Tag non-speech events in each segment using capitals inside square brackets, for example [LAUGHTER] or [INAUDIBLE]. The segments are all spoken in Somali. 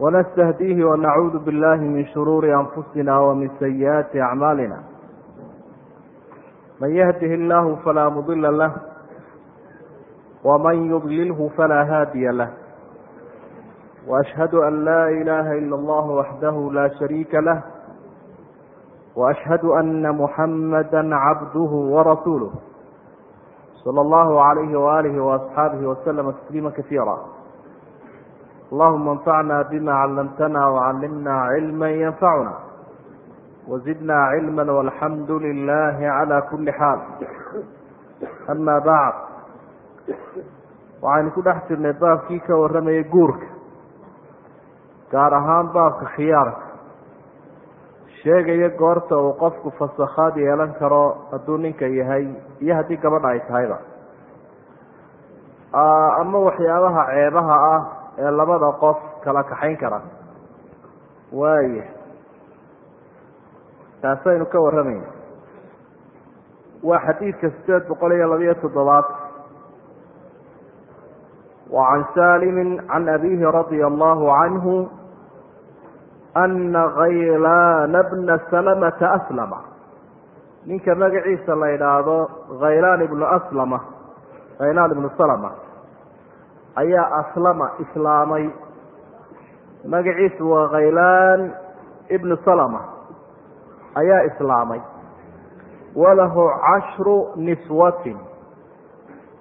ونستهديه ونعوذ بالله من شرور أنفسنا ومن سيئات أعمالنا من يهده الله فلا مضل له ومن يضلله فلا هادي له وأشهد أن لا إله إلا الله وحده لا شريك له وأشهد أن محمدا عبده ورسوله صلى الله عليه وآله وأصحابه وسلم تسليما كثيرا اللهم انفعنا بما علمتنا وعلمنا علما ينفعنا وزدنا علما والحمد لله على كل حال أما بعد waxaynu ku dhex jirnay baabkii ka warramayay guurka gaar ahaan baabka khiyaarka sheegaya goorta uu qofku fasakhaad yeelan karo hadduu ninka yahay iyo haddii gabadha ay tahayba ama waxyaabaha ceebaha ah ee labada qof kala kaxayn kara. Waaya taasaynu ka warramayna waa xadiidka sideed boqol iyo labiyo toddobaad. Wa can saalimi can abiihi radia allahu أن ana khaylaana bna salamata aslama. Ninka magaciisa la yidhaahdo khaylaan ibnu aslama khaylaan ibnu ayaa aslama islaamay. Magaciisu waa khaylaan ibnu salama ayaa islaamay. Walahu cashru niswatin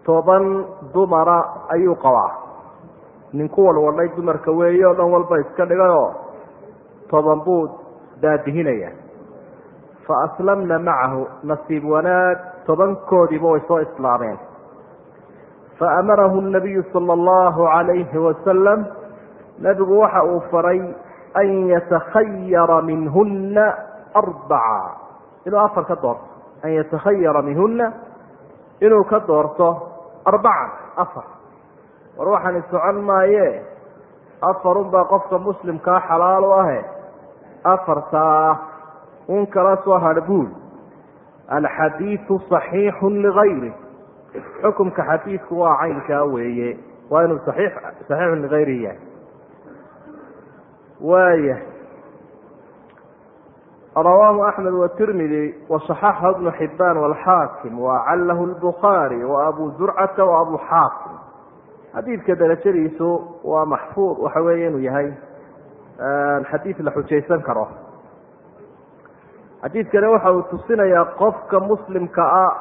toban dumara ayuu qabaa. Ninku walwadhay dumarka weeye oo dhan walba iska dhigayoo toban buu daadihinaya fa aslamna macahu nasiib wanaag tobankoodiiba way soo islaameen fa amarahu nabiyu sala allahu calayhi wasalam nebigu waxa uu faray an yatakhayara minhunna arbaca inuu afar ka doorto an yatakhayara minhunna inuu ka doorto arbacan afar war waxaani socon maaye afarunbaa qofka muslimkaa xalaal u ahe afartaa un kala soo hadh buul alxadiidu saxiixu ligayri xukumka xadiidku waa caynkaa weeye. Waa inuu saxiix saxiixun ligayrihi yahay. Waaya rawaahu axmed watirmidi waصaxaxa bnu xibaan wاlxaakim wacalahu lbukhaari waabu zurcata waabu xaakim. Xadiidka darajadiisu waa maxfuud waxa weeye inuu yahay xadiid la xujaysan karo. Xadiidkani waxa uu tusinayaa qofka muslimka ah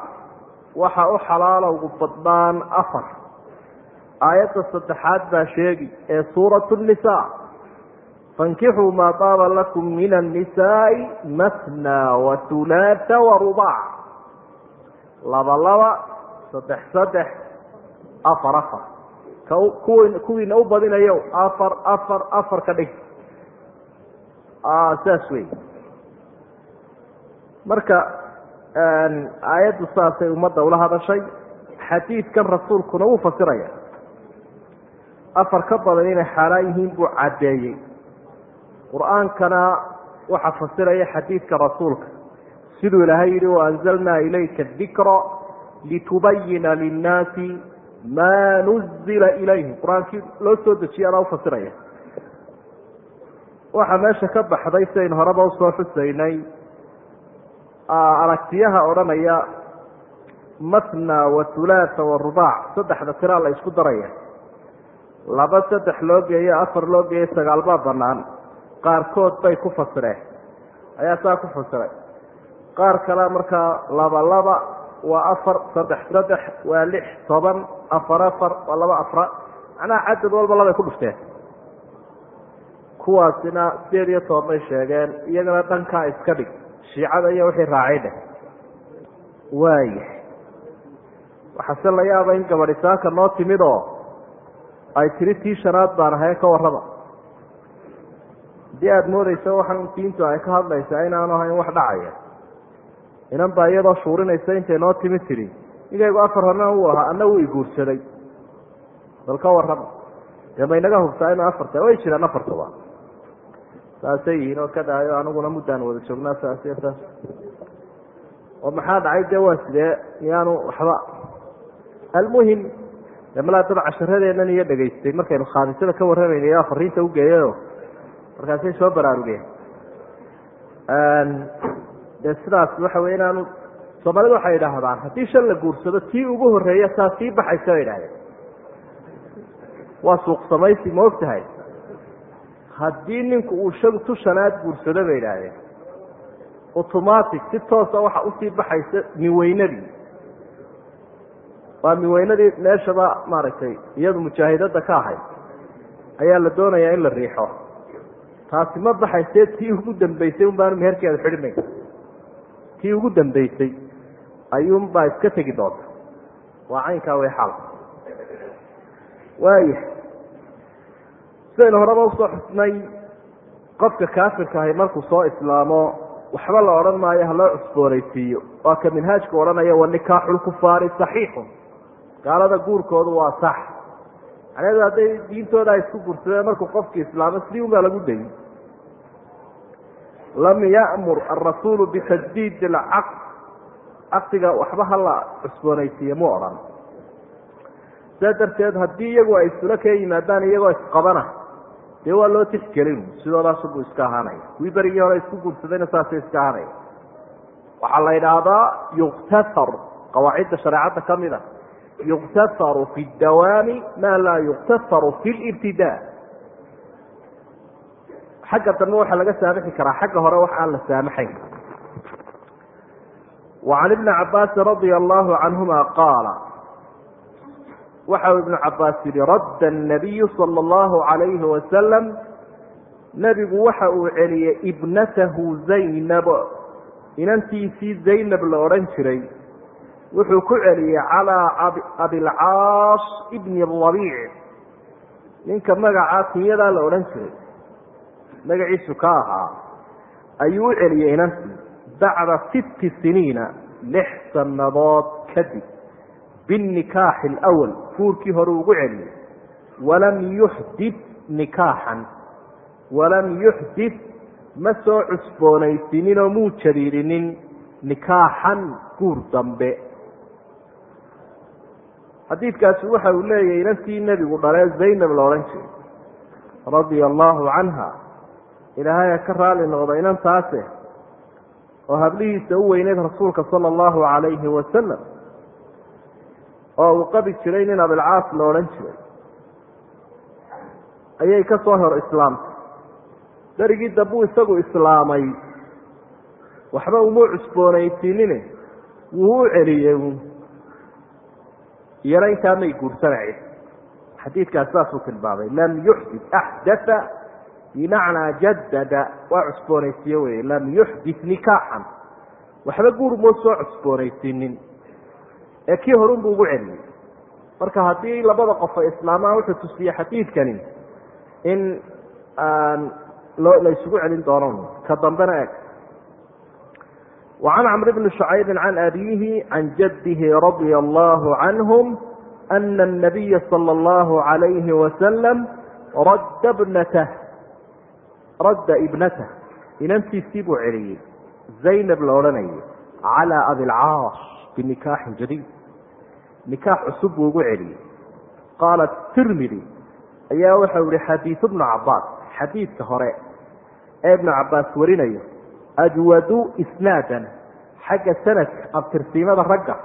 waxa u xalaala ugu badnaan afar. Aayadda saddexaad baa sheegi ee suurat nisa fankixuu maa taaba lakum min annisaai matna watulaata warubac laba laba saddex saddex afar afar. Kuw kuwiina u badinayo afar afar afar ka dhig. Saas wey marka aayaddu saasay ummadda ula hadashay. Xadiidkan rasuulkuna wuu fasiraya. Afar ka badan inay xaaraan yihiin buu caddeeyey. Qur'aankana waxaa fasiraya xadiidka rasuulka. Siduu ilaahay yihi waanzalnaa ilayka dikra litubayina linnaasi maa nuzila ilayhim. Qur'aankii loo soo dejiye adaa ufasiraya waxaa meesha ka baxday sidaynu horeba u soo xusaynay aragtiyaha odhanaya matna wa hulaatha wa rubaac saddexda tiraa la isku daraya laba saddex loo geeyo afar loo geeyo sagaal baa banaan qaarkood bay ku fasireen ayaa saa ku fasiray qaar kale markaa laba laba waa afar saddex saddex waa lix toban afar afar waa laba afra macnaha cadad walba labay ku dhufteen kuwaasina sideed iyo toban bay sheegeen iyagana dhankaa iska dhig shiicada iyo wixii raacay dheh waaya waxaase la yaaba in gabadhisaanka noo timid oo ay tiri tii shanaad baan ahay ka warraba. Haddii aada moodeyso waxaan diintu ay ka hadlaysaa inaanu ahayn wax dhacaya. Inan baa iyadoo shuurinaysa intay noo timi tidhi ninkaygu afar horena wuu ahaa anna wuu iguursaday bal ka warrama dee ma inaga hubtaa inuu afarta way jiraan afartaba saasay yihiin oo ka dhaayo aniguna muddaan wada joognaa saas iyo saas oo maxaa dhacay dee waa sidee? Miyaanu waxba. Almuhim malaa dad casharadeennana iyo dhegaystay. Markaynu khaamisada ka warramayna yaa fariinta ugeeyayo markaasay soo baraarugeen. Dee sidaas waxa wey inaanu soomaalida waxay idhaahdaan haddii shan la guursado tii ugu horreeya saa sii baxaysa bay idhahdeen waa suuq samaysi ma og tahay haddii ninku uu shan tu shanaad guursado bay idhaahdeen. Automatic si toosa waxa u sii baxaysa miweynadii. Waa miweynadii meeshaba maaragtay iyadu mujaahidada ka ahayd. Ayaa la doonayaa in la riixo. Taasi ma baxaysee tii ugu dambeysay un baanu meherkeeda xidhmayn tii ugu dambeysay ayuunbaa iska tegi doonta. Waa caynkaa way xaal. Waaya sidaynu horeba u soo xusnay. Qofka kaafirka ahi markuu soo islaamo waxba la odhan maayo haloo cusboonaysiiyo. Waa ka minhaajku odhanaya wanikaaxulkufaari saxiixun. Gaalada guurkoodu waa sax. Macnaheedu hadday diintooda ay isku gursadeen markuu qofkii islaamo sidii unbaa lagu dayin lam ya'mur arasuulu bitajdiid alcaqd. Caqdiga waxba hala cusboonaysiiye mu odhan. Saa darteed haddii iyagu ay isula ka yimaadaan iyagoo isqabana dee waa loo tixgelin sidoodaasunbuu iska ahaanaya kuwii berigii hore isku guursadayna saasay iska ahaanaya waxaa la idhaahdaa yuktasar qawaacidda shareecadda ka mid a yuktasaru fi dawaami maa laa yuktasaru fi libtidaa. Xagga dambe waxaa laga saamixi karaa. Xagga hore wax aan la saamaxayn wacan ibni cabaasin radia allahu canhuma qaala waxau ibnu cabaas yihi radda annabiyu sala allahu calayhi wasalam nebigu waxa uu celiyey ibnatahu zaynab. Inantiisii zaynab la odhan jiray. Wuxuu ku celiyey calaa abilcaas ibni rabiic ninka magacaa kunyadaa la odhan jiray. Magaciisu ka ahaa. Ayuu u celiyey inantii. Bacda sitti siniina lix sannadood kadib binikaaxi alawal fuurkii hore ugu celiyey walam yuxdid nikaaxan walam yuxdid ma soo cusboonaysininoo muu jadiidinin nikaaxan guur dambe xadiidkaasi waxa uu leeyahay inantii nebigu dhalee zaynab la odhan jiray radia allaahu canha ilaahaya ka raali noqda inantaase oo hablihiisa u weyneyd rasuulka sala allahu calayhi wasalam oo uu qabi jiray nin abilcaas la odhan jiray. Ayay ka soo hor islaamtay. Berigii dambuu isagu islaamay. Waxba umuu cusboonaysiinine wuu u celiyey. Iyana intaa may guursanayn xadiidkaas saasuu tilmaamay. Lam yuxdid axdaa bimacnaa jadada waa cusboonaysiiye wey lam yuxdid nikaaxan. Waxba guur moo soo cusboonaysiinin ee kii horunbuu ugu celiyey marka haddii labada qof ay islaamaan wuxuu tusiye xadiidkani in la isugu celin doono ka dambena eg وعن cمر بن شhعyب عن أbيه عن جده رضي الله عنهم أن النبي صلى الله عليه وسلم رd بنته radda ibnatah inantiisii buu celiyey zaynab la odhanayay calىa abilcaas binikaaxin jadiid nikaax cusub buu ugu celiyey qaala tirmidi ayaa waxau ihi xadiiث bnu cabaas xadiidka hore ee ibnu cabaas warinayo ajwadu isnaadan xagga sanadka abtirsiimada ragga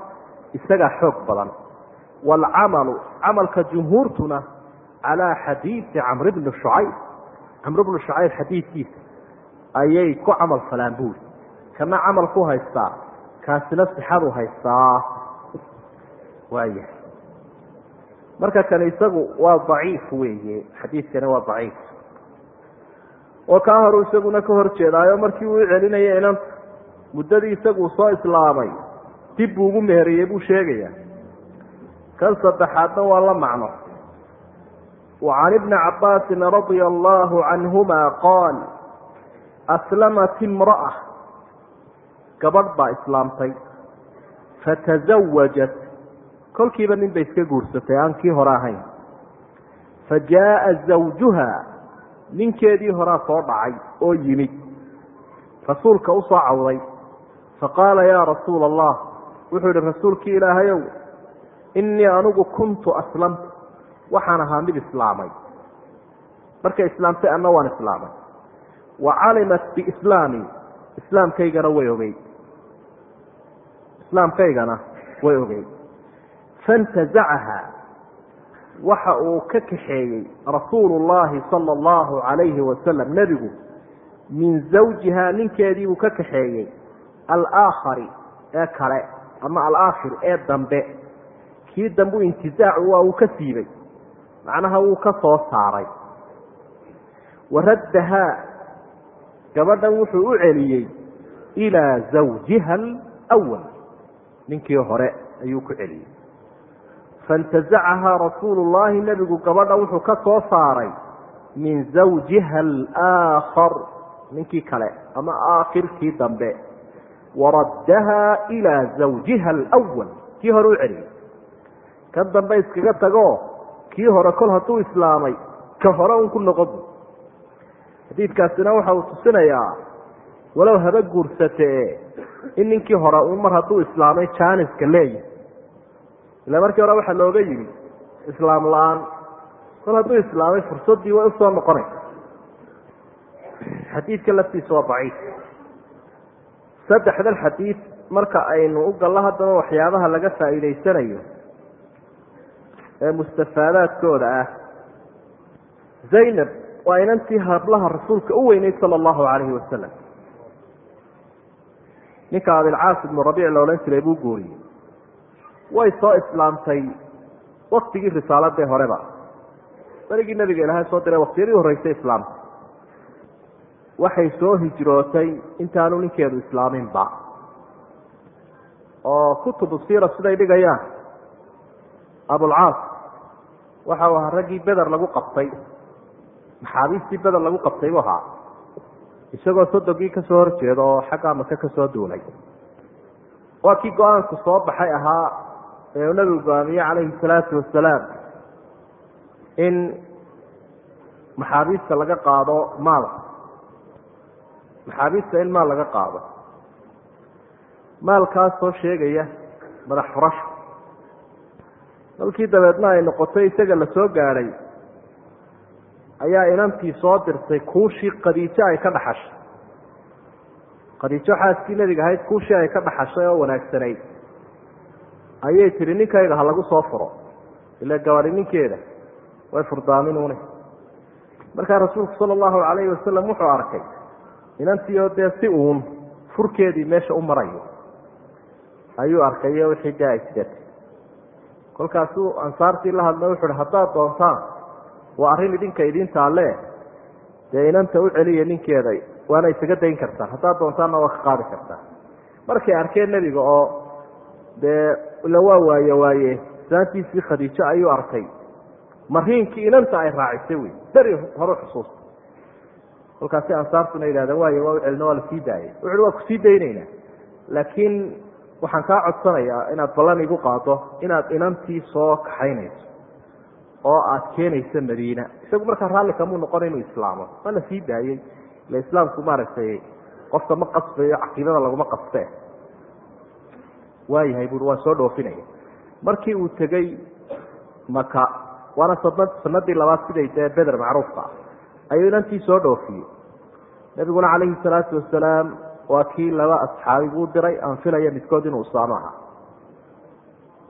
isagaa xoog badan waalcamalu camalka jumhuurtuna calaa xadiidi camr bni shucayb camr bnu shucayb xadiidkiisa ayay ku camal falaan buuri kana camal ku haystaa kaasina sixadu haystaa. Waaya marka kan isagu waa daciif weeye. Xadiidkani waa daciif. Oo kaa horu isaguna ka hor jeedaayo markii uu celinaya inanta muddadii isagu soo islaamay dib buu ugu meheriyey buu sheegayaa kan saddexaadna waa la macno. Wa can ibni cabaasin radia allaahu canhuma qaal aslamat imra'a gabadh baa islaamtay. Fatasawajat kolkiiba nin bay iska guursatay aan kii hore ahayn. Fa jaaa zawjuha. Ninkeedii horaa soo dhacay oo yimid rasuulka u soo soo cawday. Faqaala yaa rasuul allah wuxuu yihi rasuulkii ilaahayow innii anigu kuntu aslamtu. Waxaan ahaa mid islaamay. Markay islaamtay anna waan islaamay. Wa calimat biislaami. Islaamkaygana way ogey islaamkaygana way ogey fantazacaha waxa uu ka kaxeeyey rasuulu llaahi sala allahu calayhi wasalam nebigu min zawjiha ninkeediibuu ka kaxeeyey alaakhari ee kale ama alaakhir ee dambe. Kii dambu intizaacu waa uu ka siibay. Macnaha wuu ka soo saaray. Waraddahaa gabadhan wuxuu u celiyey ilaa zawjiha alwal ninkii hore ayuu ku celiyey. Faintazacahaa rasuulu llaahi nebigu gabadha wuxuu ka soo saaray min zawjiha alaakhar ninkii kale ama aakhirkii dambe. Waraddahaa ilaa zawjiha alwal kii hore u celiyey. Kan dambe iskaga tagoo kii hore kol hadduu islaamay ka hore un ku noqon xadiidkaasina waxa uu tusinayaa walow haba guursatee in ninkii hore un mar hadduu islaamay jaaniska leeyahy ila markii hore waxaa looga yimi islaam la'aan. Kol hadduu islaamay fursaddii way u soo noqonaysa xadiidka laftiisa waa daciif. Saddexdan xadiid marka aynu u gallo haddaba waxyaabaha laga faa'iidaysanayo ee mustafaadaadkooda ah. Zaynab waa inantii hablaha rasuulka u weyneyd sala allahu calayhi wasalam ninka abilcaas ibnu rabiic la odhan jiray buu guuriyey. Way soo islaamtay waktigii risaaladee horeba. Berigii nabiga ilaahay soo diray waktiyadii horreysay islaamta. Waxay soo hijrootay intaanu ninkeedu islaaminba. Oo kutubu siira siday dhigayaan. Abulcaas waxa uu ahaa raggii beder lagu qabtay. Maxaabiistii beder lagu qabtay buu ahaa isagoo sodogii ka soo horjeeda oo xaggaa maka ka soo duulay. Waa kii go'aanku soo baxay ahaa ee uu nabigu go'aamiyey calayhi salaatu wasalaam in maxaabiista laga qaado maal. Maxaabiista in maal laga qaado. Maalkaasoo sheegaya madax furasho dalkii dabeedna ay noqotay isaga la soo gaadhay ayaa inantii soo dirtay kuushii qadiijo ay ka dhaxashay. qadiijo xaaskii nebiga ahayd kuushii ay ka dhaxashay oo wanaagsanayd. ayay tihi ninkayga ha lagu soo furo ila gabadhi ninkeeda way furdaaminune. Markaa rasuulku sala allahu calayhi wasalam wuxuu arkay inantii oo dee si uun furkeedii meesha u marayo ayuu arkayo wixii dee ay sidatay kolkaasuu ansaartii la hadlay wuxu uhi haddaad doontaan waa arrin idinka idintaalle dee inanta u celiya ninkeeda waana isaga dayn kartaan haddaad doontaanna waa ka qaadi kartaan markay arkeen nebiga oo dee ila waa waaye waaye islaantiisii khadiijo ayuu arkay. Mariinkii inanta ay raacisay wey. Beri horu xusuusta. Kolkaasi ansaartuna yidhahdeen waayo waa u celino waa la sii daayay. Wuxuui waa ku sii daynaynaa laakiin waxaan kaa codsanayaa inaad ballan igu qaado inaad inantii soo kaxaynayso oo aad keenayso madiina. Isagu markaa raalli kamuu noqon inuu islaamo. Waa la sii daayey ila islaamku maaragtay qofka ma qasbayo caqiidada laguma qasbee waayahay buui waan soo dhoofinaya. Markii uu tegey maka waana sanad sanadii labaad siday dee beder macruufka. Ah ayuu inantii soo dhoofiyey nabiguna calayhi salaatu wasalaam waa kii laba asxaabi buu diray aan filaya midkood inuu usaamo ahaa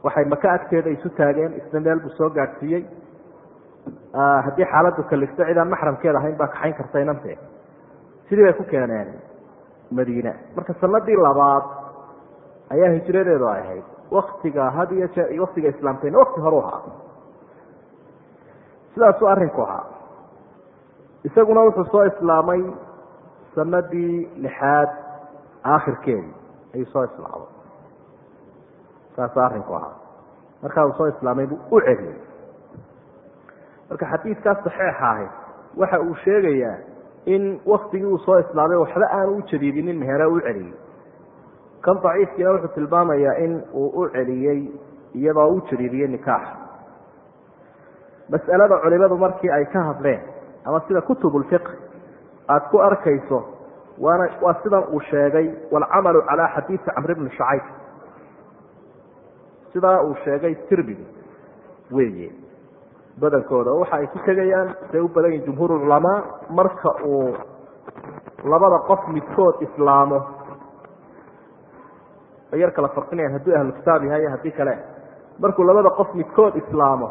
waxay maka agteeda isu taageen isna meel buu soo gaadhsiiyey. Haddii xaaladdu kalifto cidaan maxramkeeda ahayn baa kaxayn karta inantee sidii bay ku keeneen madiine marka sanadii labaad ayaa hijradeedu ay ahayd. Waktiga had iyo jee waktiga islaamtayna wakti horu ahaa. Sidaasuu arrinku ahaa. Isaguna wuxuu soo islaamay sanadii lixaad aakhirkeedii ayuu soo islaamay saasuu arrinku ahaa. Markaa uu soo islaamay buu u celiyey marka xadiidkaas saxeixa ahi waxa uu sheegayaa in waktigii uu soo islaamay waxba aanu u jadiidinin mehere u celiyey kan daciifkiina wuxuu tilmaamayaa in uu u celiyey iyadoo u jadiidiyey nikaax. Mas'alada culimadu markii ay ka hadleen ama sida kutubulfiq aada ku arkayso waana waa sidan uu sheegay waalcamalu calaa xadiidi camr bni shacayb sidaa uu sheegay tirmidi weeye. Badankooda oo waxa ay ku tegayaan say u badan yihiin jumhuur culamaa marka uu labada qof midkood islaamo. Yar kala farqinayaan hadduu ahlu kitaab yahay haddii kale. Markuu labada qof midkood islaamo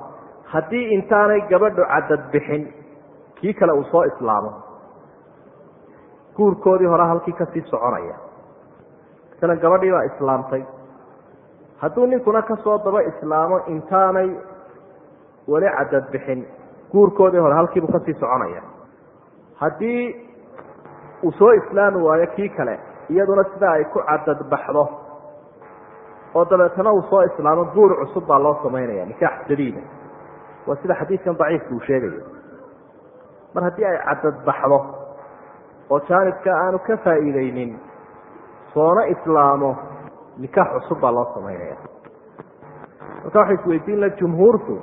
haddii intaanay gabadhu cadad bixin kii kale uu soo islaamo. Guurkoodii hore halkii ka sii soconaya. Masalan gabadhii baa islaamtay hadduu ninkuna ka soo daba islaamo intaanay weli cadad bixin guurkoodii hore halkiibuu ka sii soconaya. Haddii uu soo islaami waayo kii kale iyaduna sida ay ku cadad baxdo oo dabeetana uu soo islaamo guur cusub baa loo samaynaya nikaax jadiida waa sida xadiidkan daciifka uu sheegayo. Mar haddii ay cadad baxdo oo jaanibka aanu ka faa'iideynin soona islaamo nikaax cusub baa loo samaynaya marka waxay isweydiin la jumhuurtu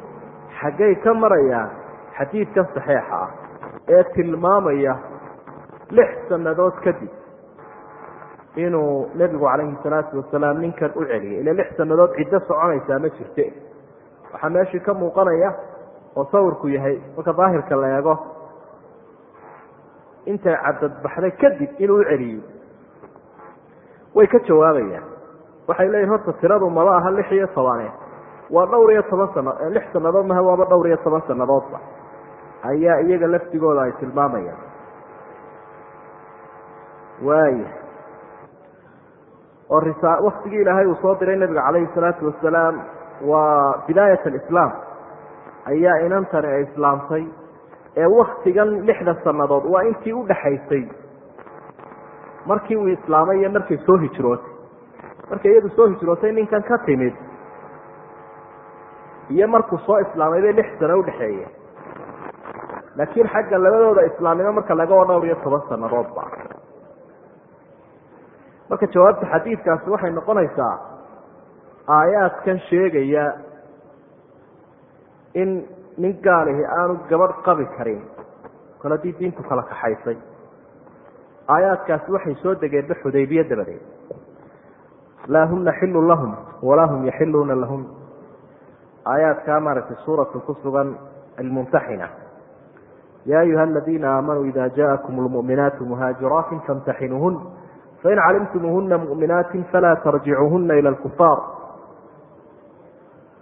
xaggay ka marayaan xadiidkan saxiixa ah ee tilmaamaya lix sannadood kadib inuu nebigu calayhi salaatu wasalaam ninkan u celiyay. Ila lix sannadood ciddo soconaysaa ma jirte. Waxaa meeshii ka muuqanaya oo sawirku yahay marka daahirka la eego intay cadad baxday kadib inuu u celiyey way ka jawaabayaan waxay leeyihiin horta tiradu maba aha lix iyo tobane waa dhowr iyo toban sano lix sannadood maha waaba dhowr iyo toban sannadoodba. Ayaa iyaga laftigooda ay tilmaamayaan. Waaya oo risa waktigii ilaahay uu soo diray nabiga calayhi salaatu wasalaam waa bidaayat alislaam. Ayaa inantani ay islaamtay. Ee waktigan lixda sannadood waa intii u dhaxaysay. Markii uu islaamay iyo markay soo hijrootay markay iyadu soo hijrootay ninkan ka timid. Iyo markuu soo islaamay bay lix sano udhexeeyeen laakiin xagga labadooda islaamnimo marka laga wa dhowr iyo toban sannadoodba marka jawaabta xadiidkaasi waxay noqonaysaa aayaadkan sheegaya in nin gaalihi aanu gabadh qabi karin kol haddii diintu kala kaxaysay. Aayaadkaasi waxay soo degeenba xudaybiye dabadeed laa huna xilun lahum walaa hum yaxiluuna lahum aayaadkaa maaragtay suuratu ku sugan almumtaxina ya ayuha aladiina aamanuu ida jaakum lmu'minaatu muhaajiraatin famtaxinuuhun fain calimtumuuhuna mu'minaatin falaa tarjicuuhuna ila lkufaar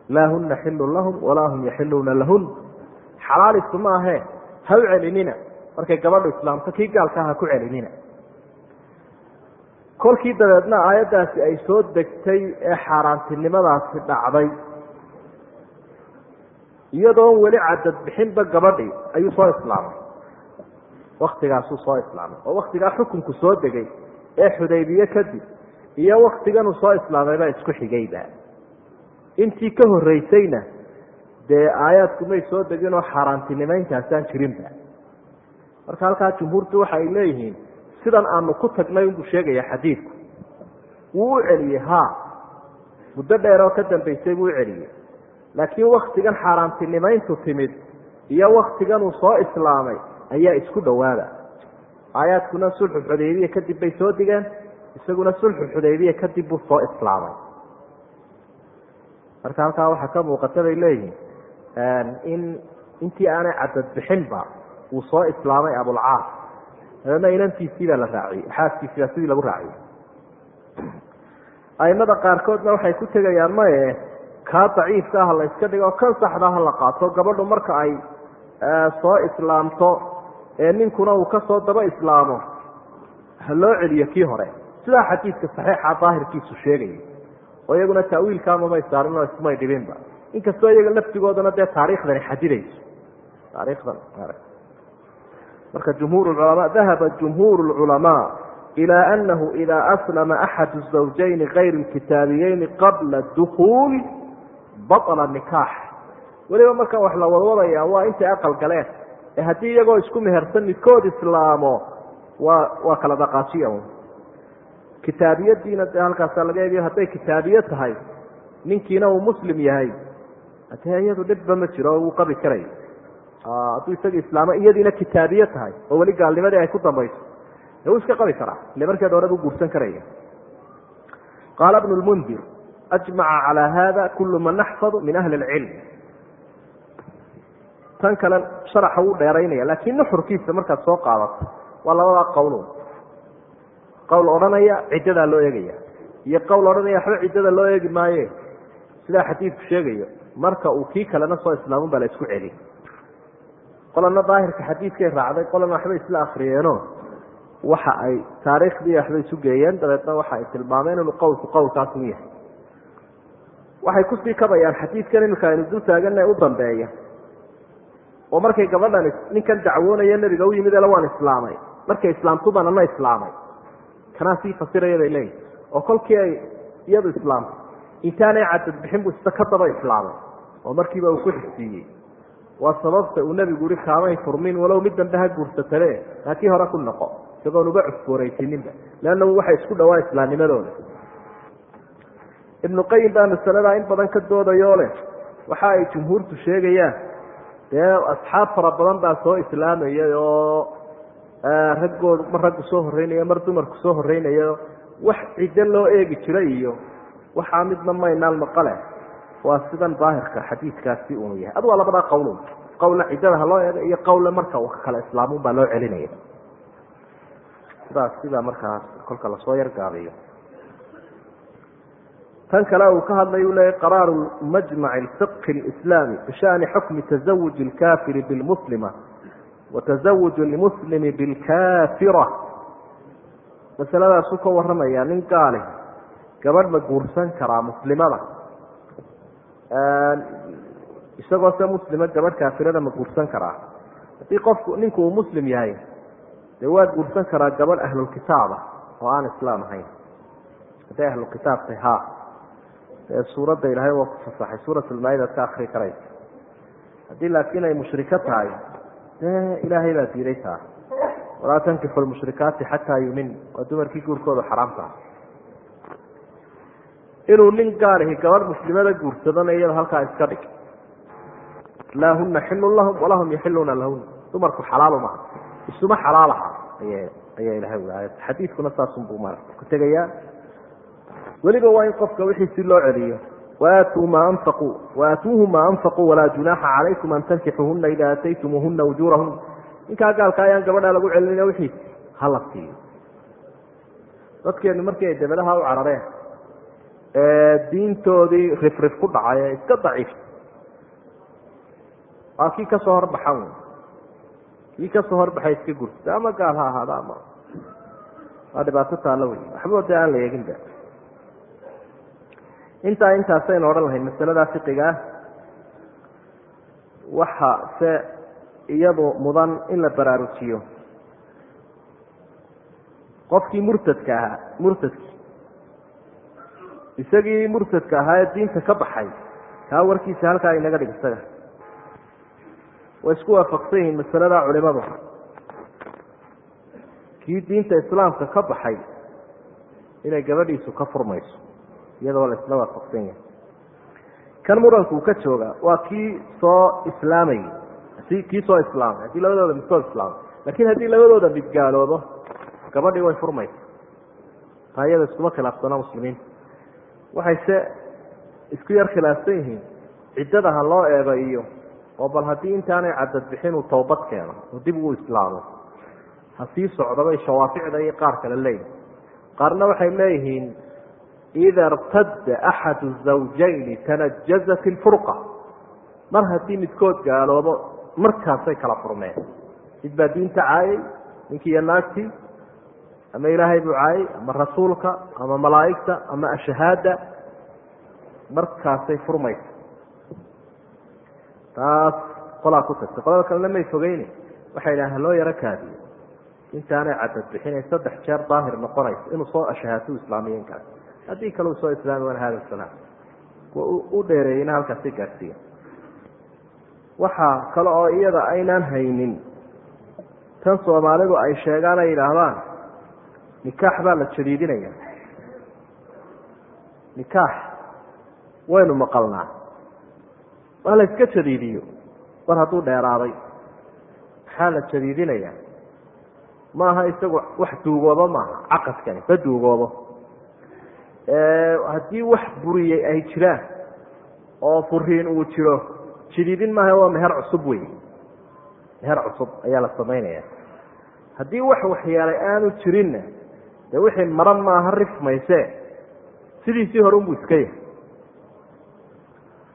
laa huna xilun lahum walaa hum yaxiluuna lahun xalaalisu ma ahee ha u celinina markay gabadhu islaamto kii gaalka ku celinina kolkii dabeedna aayaddaasi ay soo degtay ee xaaraantinimadaasi dhacday. iyadoon weli cadad bixinba gabadhii ayuu soo islaamay. waktigaasuu soo islaamay. oo waktigaa xukunku soo degay ee xudaybiye kadib iyo waktiganuu soo islaamayba isku xigayba intii ka horeysayna dee aayaadku may soo deginoo xaaraantinimeyntaasaan jirinba marka halkaa jumhuurtu waxa ay leeyihiin sidan aanu ku tagnay unbuu sheegaya xadiidku. Wuu u celiyey ha muddo dheer oo ka dambaysay buu u celiyey laakiin waktigan xaaraantinimeyntu timid iyo waktiganuu soo islaamay ayaa isku dhowaada aayaadkuna sulxu xudaybiya kadib bay soo digeen isaguna sulxu xudaybiya kadib buu soo islaamay. Marka halkaa waxaa ka muuqata bay leeyihiin in intii aanay cadad bixinba uu soo islaamay abulcaas dabeedna inantiisii baa la raaciyey xaaskiisii baa sidii lagu raaciyey. Aimada qaarkoodna waxay ku tegayaan maye kaa daciifka ah la yska dhigo kan saxda ha la qaato gabadhu marka ay soo islaamto ee ninkuna uu ka soo daba islaamo ha loo celiyo kii hore. Sidaa xadiidka saxiixa daahirkiisu sheegaya oo iyaguna taawiilkaamamay saarin oo ismay dhibinba. Inkastoo iyaga laftigoodana dee taariikhdani xadidayso. Taarikhdan marka jumhuur culamaa dahaba jumhuur lculamaa ilaa anahu ida aslama axadu zawjayni kayr lkitaabiyeyni qabla dukuul baطla nikaax. Weliba markaan wax la wadwadaya waa intay aqal galeen. Ee haddii iyagoo isku mehersan midkood islaamo waa waa kala dhaqaajiya kitaabiyadiina dee halkaasa laga eegayo hadday kitaabiye tahay ninkiina uu muslim yahay. Dee iyadu dhibba ma jiro wuu qabi karayo hadduu isaga islaamo iyadiina kitaabiye tahay oo weli gaalnimadii ay ku dambayso. Dee wuu iska qabi karaa ile markeed hore buu guursan karaya. Qaala bnu lmundir ajmaca calaa hada kulu man naxfadu min ahli lcilm tan kale sharaxa wuu dheeraynaya laakiin nuxurkiisa markaad soo qaadato waa labadaa qowlun qowl odhanaya ciddadaa loo eegaya. Iyo qowl odhanaya waxba ciddada loo eegi maaye. Sidaa xadiidku sheegayo marka uu kii kalena soo islaamun baa la isku celi qolana daahirka xadiidkay raacday qolana waxbay isla akriyeeno waxa ay taariikhdii waxbay isu geeyeen dabeedna waxa ay tilmaameen inuu qowlku qowlkaas u yahay. Waxay ku sii kabayaan xadiidkan imika aynu dul taagana u dambeeya. Oo markay gabadhan ninkan dacwoonaya nebiga u yimid ele waan islaamay. Markay islaamtuban ana islaamay. Kanaa sii fasiraya bay leeyihiin oo kolkii ay iyadu islaamtay. Intaanay cadad bixin buu sida ka daba islaamay. Oo markiiba uu ku xigsiiyey waa sababta uu nebigu yihi kaamay furmin walow mid dambe ha guursatale laakiin hore ku noqo isagoon uba cusbooraysininba leanna waxay isku dhawaa islaamnimadooda ibnu qayim baa masaladaa in badan ka doodayoo leh. Waxa ay jumhuurtu sheegayaan dee asxaab fara badan baa soo islaamayay oo raggood mar raggu soo horeynayo mar dumarku soo horeynayo wax ciddo loo eegi jiray iyo waxaa midna maynaal maqale waa sidan daahirka xadiidkaasi unu yahay. Ad waa labadaa qowlun qowlna ciddada ha loo eego iyo qowle marka uu islaamun baa loo celinaya. Sidaas sidaa markaas kolka la soo yargaabiyo tan kale uu ka hadlay u leeyahy qaraaru majmac fiqhi اlislaami bishani xukmi tazawuji اlkafiri bilmuslima wa tazawuj lmuslimi bilkafira masaladaasuu ka waramaya nin gaali gabadh ma guursan karaa muslimada isagoo se muslima gabadh kaafirada ma guursan karaa. Haddii qofku ninku uu muslim yahay dee waa guursan karaa gabadh ahlulkitaaba oo aan islaam ahayn. Hadday ahlulkitaab tahay ha dee suuradda ilaahay waa ku fasaxay suurat lmaa-ida ad ka akri karaysa haddii laakiin ay mushriko tahay dee ilaahay baa diiday taa. Walaa tankixu lmushrikaati xataa yumin. Waa dumarkii guurkooda xaraamta inuu nin gaarihi gabadh muslimada guursadana iyada halkaa iska dhig. Laa huna xilun lahum walaa hum yaxiluuna lahuna dumarku xalaalu maha. Isuma xalaalaha aya ayaa ilahay ulaaya xadiidkuna saasunbuu maarata ku tegayaa. Weliba waa in qofka wixiisi loo celiyo. Waatuu maa anfaquu waatuuhu maa anfaquu walaa junaaxa calaykum an tankixuhuna ida aataytumuuhuna ujuurahuna ninkaa gaalka ayaan gabadhaa lagu celinina wixiisi hala siiyo dadkeenu markii ay dabadaha u carareen diintoodii rifrif ku dhacay ee iska daciif. Waa kii ka soo horbaxan wey kii ka soo horbaxay iska gursada ama gaal ha ahaada ama waa dhibaato taallo wey waxba de aan la eeginba intaa intaasaynu odhan lahayn masaladaa fiqiga ah. Waxa se iyadu mudan in la baraarujiyo. Qofkii murtadka ahaa murtadkii isagii murtadka ahaa ee diinta ka baxay kaa warkiisa halkaa inaga dhig isaga. Way isku waafaqsan yihiin masaladaa culimadu. Kii diinta islaamka ka baxay inay gabadhiisu ka furmayso iyadoo la isla waafaqsan yahay. Kan muranku ka jooga waa kii soo islaamayay si kii soo islaamay haddii labadooda mid soo islaamay laakiin haddii labadooda mid gaaloobo gabadhii way furmaysa taa iyada iskuma khilaafsana muslimiinta waxay se isku yar khilaafsan yihiin. Ciddada ha loo eego iyo oo bal haddii intaanay cadad bixin uu towbad keeno oo dib uu islaamo. Ha sii socdabay shawaaficda iyo qaar kale leeyihiin qaarna waxay leeyihiin ida irtadda axadu zawjayni tanajazat ilfurqa mar haddii midkood gaaloobo markaasay kala furmeen. Mid baa diinta caayay ninkii iyo naagtii ama ilaahay buu caayay ama rasuulka ama malaa'igta ama ashahaada markaasay furmaysa taas qolaa ku tagtay qolada kalena may fogeyne waxay dhaha haloo yaro kaadiyo. Intaanay cadad bixinay saddex jeer daahir noqonayso inuu soo ashahaato u islaamiyen kaas haddii kale uu soo islaami wana hada salaam. Kuwa u dheereeyeyna halkaasi gaadhsiiya waxaa kale oo iyada aynaan haynin. Tan soomaalidu ay sheegaan ay yidhaahdaan nikaax baa la jadiidinaya nikaax waynu maqalnaa. Waa la iska jadiidiyo mar hadduu dheeraaday. Maxaa la jadiidinaya maaha isagu wax duugoobo maaha. Caqadkani ma duugoobo haddii wax buriyey ay jiraan oo furiin uu jiro jadiidin maaha waa meher cusub wey meher cusub ayaa la samaynaya haddii wax waxyeelay aanu jirinna dee wixii maran maaha rifmayse sidiisii hore unbuu iska yahay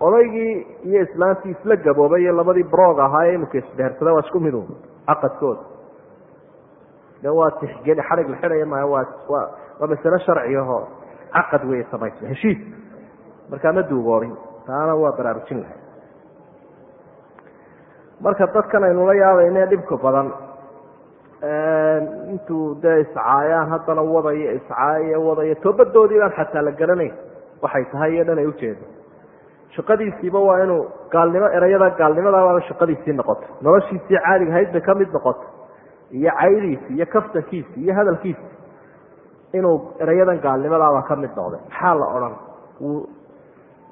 odaygii iyo islaantii isla gaboobay iyo labadii broog ahaa ee iminka isdheersada waa isku midu caqadkooda de waa tixgeli xarig la xidhaya maaha waa waa waa masale sharcigaho caqad wey samaysa heshiis. Markaa ma duugoobin taana waa baraarujin lahay. Marka dadkan aynula yaabayne dhibka badan intuu dee iscaayaan haddana wadayo iscaayo wadayo toobadoodii baan xataa la garanayn waxay tahay iyo dhan ay ujeedo shaqadiisiiba waa inuu gaalnimo erayada gaalnimadaaba shaqadiisii noqoto. Noloshiisii caadiga hayd bay ka mid noqoto. Iyo caydiisi iyo kaftankiisi iyo hadalkiisi inuu erayadan gaalnimadaaba ka mid noqday. Maxaa la odhan?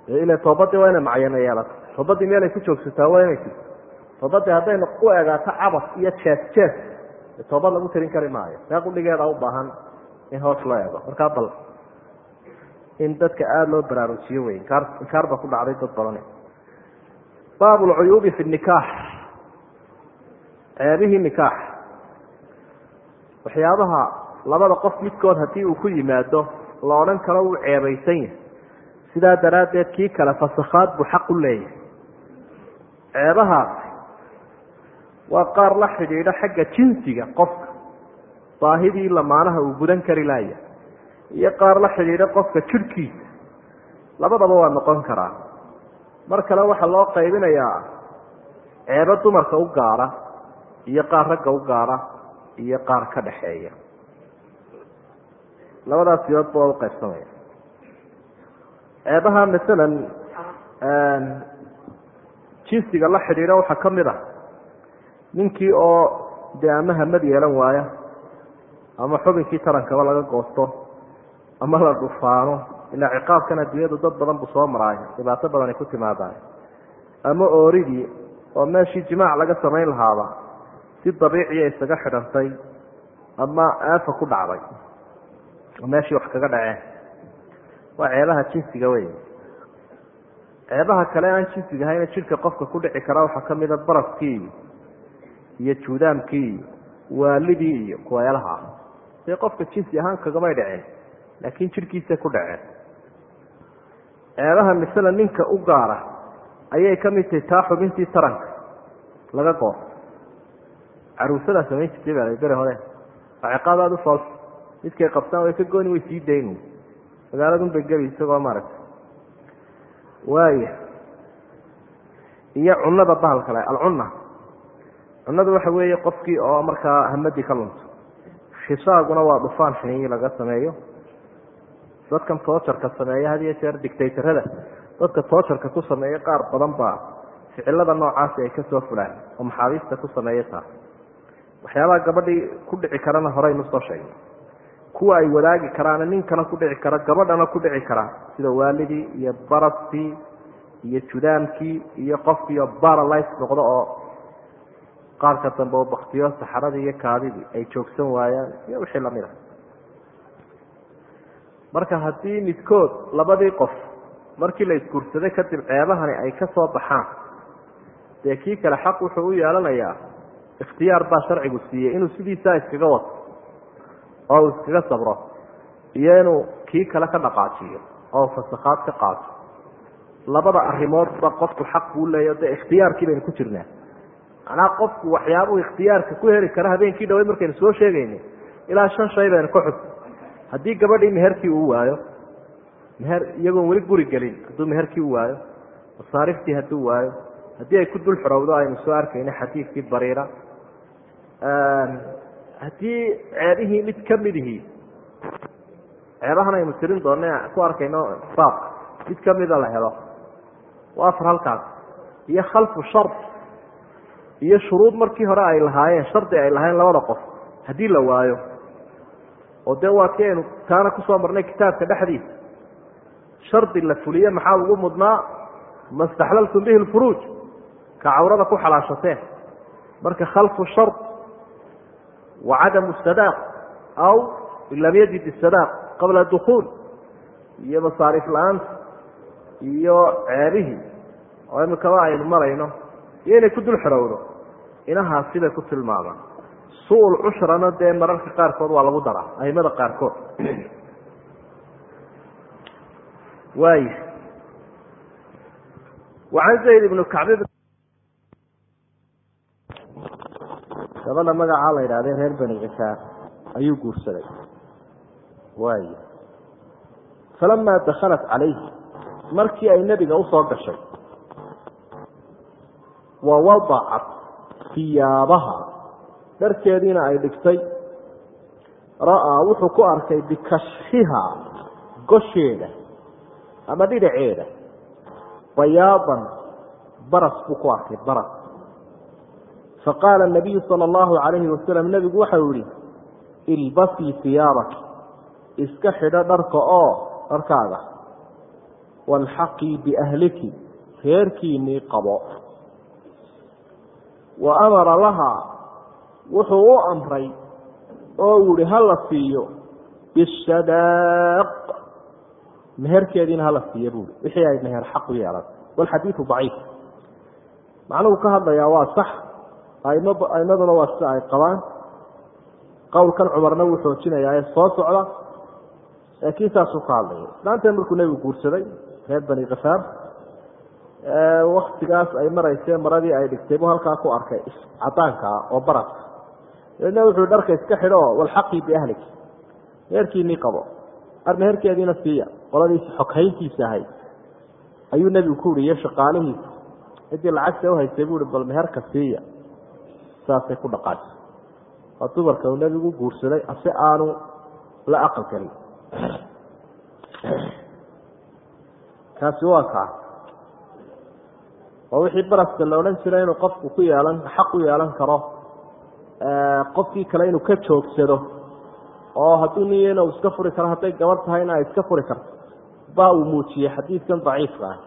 Ile toobadii waa inay macyano yeelato. Toobadii meelay ku joogsataa waa inay jirto toobadii hadday u egaato cabas iyo jees jees toobad lagu tirin kari maayo. Mee qudhigeeda u baahan in hoos loo eego. Markaa bal in dadka aada loo baraarujiyo wey inkaar ba ku dhacday dad badan baab lcuyuubi fi nikaax. Ceebihii nikaax. Waxyaabaha labada qof midkood haddii uu ku yimaado la odhan karo wuu ceebaysan yahay. Sidaa daraaddeed kii kale fasakhaad buu xaq u leeyahay. Ceebahaasi waa qaar la xidhiidho xagga jinsiga qofka. Baahidii lamaanaha uu gudan kari laaya. Iyo qaar la xidhiidho qofka jidhkiisa labadaba waa noqon karaa. Mar kale waxaa loo qaybinayaa ceebo dumarka u gaara iyo qaar ragga u gaara iyo qaar ka dhaxeeya. Labadaas siyoodba waa u qaybsamaya. Ceebaha masalan jinsiga la xidhiidho waxaa ka mid ah ninkii oo dee ama hamad yeelan waaya ama xubinkii tarankaba laga goosto ama la dhufaano ilaa ciqaabkan adduunyadu dad badan buu soo maraayo dhibaato badan ay ku timaadaan. Ama ooridii oo meeshii jimaac laga samayn lahaaba si dabiiciya isaga xidhantay ama aafa ku dhacday oo meeshii wax kaga dhaceen. Waa ceebaha jinsiga wey ceebaha kale aan jinsiga ahayna jidhka qofka ku dhici karaa waxaa ka mida baraskii iyo juudaamkii waalidii iyo kuweelaha dee qofka jinsi ahaan kagamay dhaceen laakiin jidhkiisay ku dhaceen ceebaha misale ninka u gaara ayay ka mid tahay taa xubintii taranka laga goosto caruusadaa samayn jirtay baa bere hore waa ciqaab aada u fool midkay qabtaan way ka gooni way sii dayn magaaladun bay geli isagoo maaragta. Waaya iyo cunada bahal kale alcuna cunadu waxa weeye qofkii oo markaa hamadii ka lunto. Khisaaguna waa dhufaan xiniyi laga sameeyo. Dadkan toojarka sameeya had iyo jeer dictatorada. Dadka toojarka ku sameeya qaar badan baa ficilada noocaasi ay ka soo fulaan oo maxaabiista ku sameeya taas. Waxyaabaha gabadhii ku dhici karana horeynu soo sheegnay kuwa ay wadaagi karaana ninkana ku dhici kara gabadhana ku dhici kara sida waalidii iyo baraskii iyo judaamkii iyo qofkiio baralys noqdo oo qaarka dambe oo baktiyo saxaradii iyo kaadidii ay joogsan waayaan iyo wixii la mid a marka haddii midkood labadii qof markii la isguursaday kadib ceebahani ay ka soo baxaan dee kii kale xaq wuxuu u yeelanayaa ikhtiyaar baa sharcigu siiyey inuu sidiisaa iskaga wato oo uu iskaga sabro iyo inuu kii kale ka dhaqaajiyo oo fasakhaad ka qaato. Labada arrimoodba qofku xaq buu leeya dee ikhtiyaarkii baynu ku jirnaa macnaha qofku waxyaabuhu ikhtiyaarka ku heli kara habeenkii dhaweyd markaynu soo sheegaynay. Ilaa shan shay baynu ka xus haddii gabadhii meherkii uu waayo meher iyagoon weli guri gelin hadduu meherkii u waayo masaariftii hadduu waayo haddii ay ku dul xorowdo aynu soo arkayna xadiidkii bariira. Haddii ceebihii mid ka midihii ceebahan aynu tirin doona ku arkayno baabka mid kamida la helo. Waa afar halkaas. Iyo khalfu shard iyo shuruud markii hore ay lahaayeen shardi ay lahayn labada qof haddii la waayo. Oo dee waa kii aynu taana ku soo marnay kitaabka dhexdiisa shardi la fuliye maxaa ugu mudnaa? Ma staxlaltum bihi lfuruuj ka cawrada ku xalaashateen. Marka khalfu shard wa cadamu sadaaq aw in lam yajid isadaaq qabla dukuul iyo masaarif la'aanta iyo ceebihii oo imikaba aynu marayno iyo inay ku dul xorowdo inahaas siday ku tilmaamaan. Su'ul cushrana dee mararka qaarkood waa lagu daraa aimada qaarkood. Waay. Wacan zayd ibnu kacbi gabadha magacaa la yidhahdee reer bani cisaar ayuu guursaday. Waay. Falamaa dakhalat calayhi. Markii ay nebiga u soo gashay wa wadacat hiyaabaha dharkeediina ay dhigtay ra'aa wuxuu ku arkay bikashxihaa gosheeda ama dhinaceeda bayaadan baras buu ku arkay baras. Faqaala nabiyu sala allahu calayhi wasalam nebigu waxau yihi ilbasii hiyaabaki iska xidho dharka oo dharkaaga. Walxaqii biahliki reerkiinii qabo wa amara lahaa wuxuu u amray oo yihi hala siiyo bishadaaq meherkeediina hala siiyo buui wixii ay meher xaq u yeelan walxadiidu daciif. Macnuhu ka hadlayaa waa sax. Aim aimaduna waa sida ay qabaan. Qowlkan cumarna wuu xoojinayaa ee soo socda. Laakiin saasuu ka hadlaya. Islaantan markuu nebigu guursaday reer bani kafaar waktigaas ay maraysee maradii ay dhigtay buu halkaa ku arkay cadaankaa oo baraska dabeedna wuxuu dharka iska xidho walxaqii biahlik meherkiinii qabo. Ar meherkeediina siiya. Qoladiisi xoghayntiisa ahayd ayuu nebigu ku uriye shaqaalihiisa ciddii lacagta uhaystay buu i bal meherka siiya. Saasay ku dhaqaajay waa dumarka uu nebigu guursaday ase aanu la aqal gelin kaasi waa kaa oo wixii baraska la odhan jiray inuu qofku ku yeelan xaq u yeelan karo qofkii kale inuu ka joogsado oo hadduu niyana uu iska furi karo hadday gabadh tahayna ay iska furi karto ba uu muujiyey xadiidkan daciifka ah.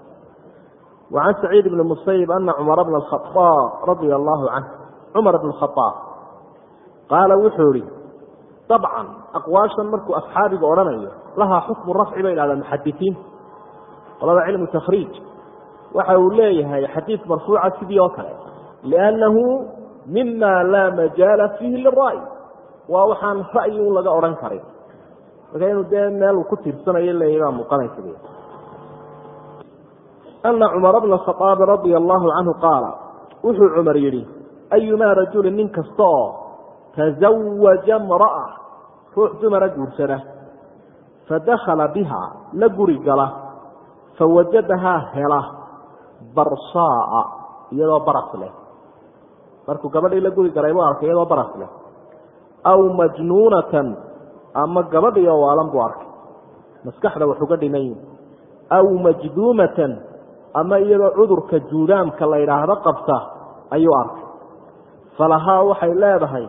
Wacan saciid bni musayib ana cumara bna alkhaaab radia allahu canh cumar bn khaaab qaala wuxuu ihi dabcan aqwaashan markuu asxaabiga odhanayo lahaa xukmu rafci bay idhahdaan muxadisiin qolada cilmu takhriij waxa uu leeyahay xadiid marfuuca sidii oo kale. Liannahu mima laa majaala fiihi lira'y waa waxaan ra'yi un laga odhan karin. Marka inuu dee meel uu ku tiirsanayo leeyahy baa muuqanaysa ana cumara bna khaaabi radia allahu canhu qaala wuxuu cumar yidhi ayumaa rajulin nin kasta oo tazawaja mra'a ruux dumara guursada. Fadakhala biha la guri gala. Fawajadahaa hela barsaaa iyadoo baras leh. Markuu gabadhii la guri galay buu arkay iyadoo baras leh. Aw majnuunatan ama gabadhiyo waalan buu arkay. Maskaxda wax uga dhiman aw majduumatan ama iyadoo cudurka juudaamka la yidhaahdo qabta ayuu arkay. Falahaa waxay leedahay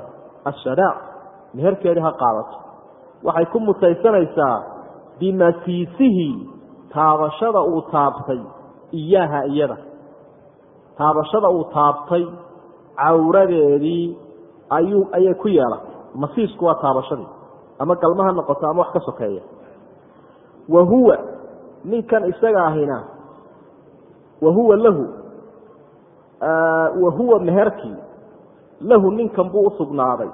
ashadaac meherkeedii ha qaadato. Waxay ku mutaysanaysaa bimasiisihi taabashada uu taabtay iyaaha iyada. Taabashada uu taabtay cawradeedii ayuu ayay ku yeelatay masiisku waa taabashadii. Ama galmaha noqoto ama wax ka sokeeya. Wa huwa ninkan isaga ahina wa huwa lahu wa huwa meherkii lahu ninkan buu usugnaaday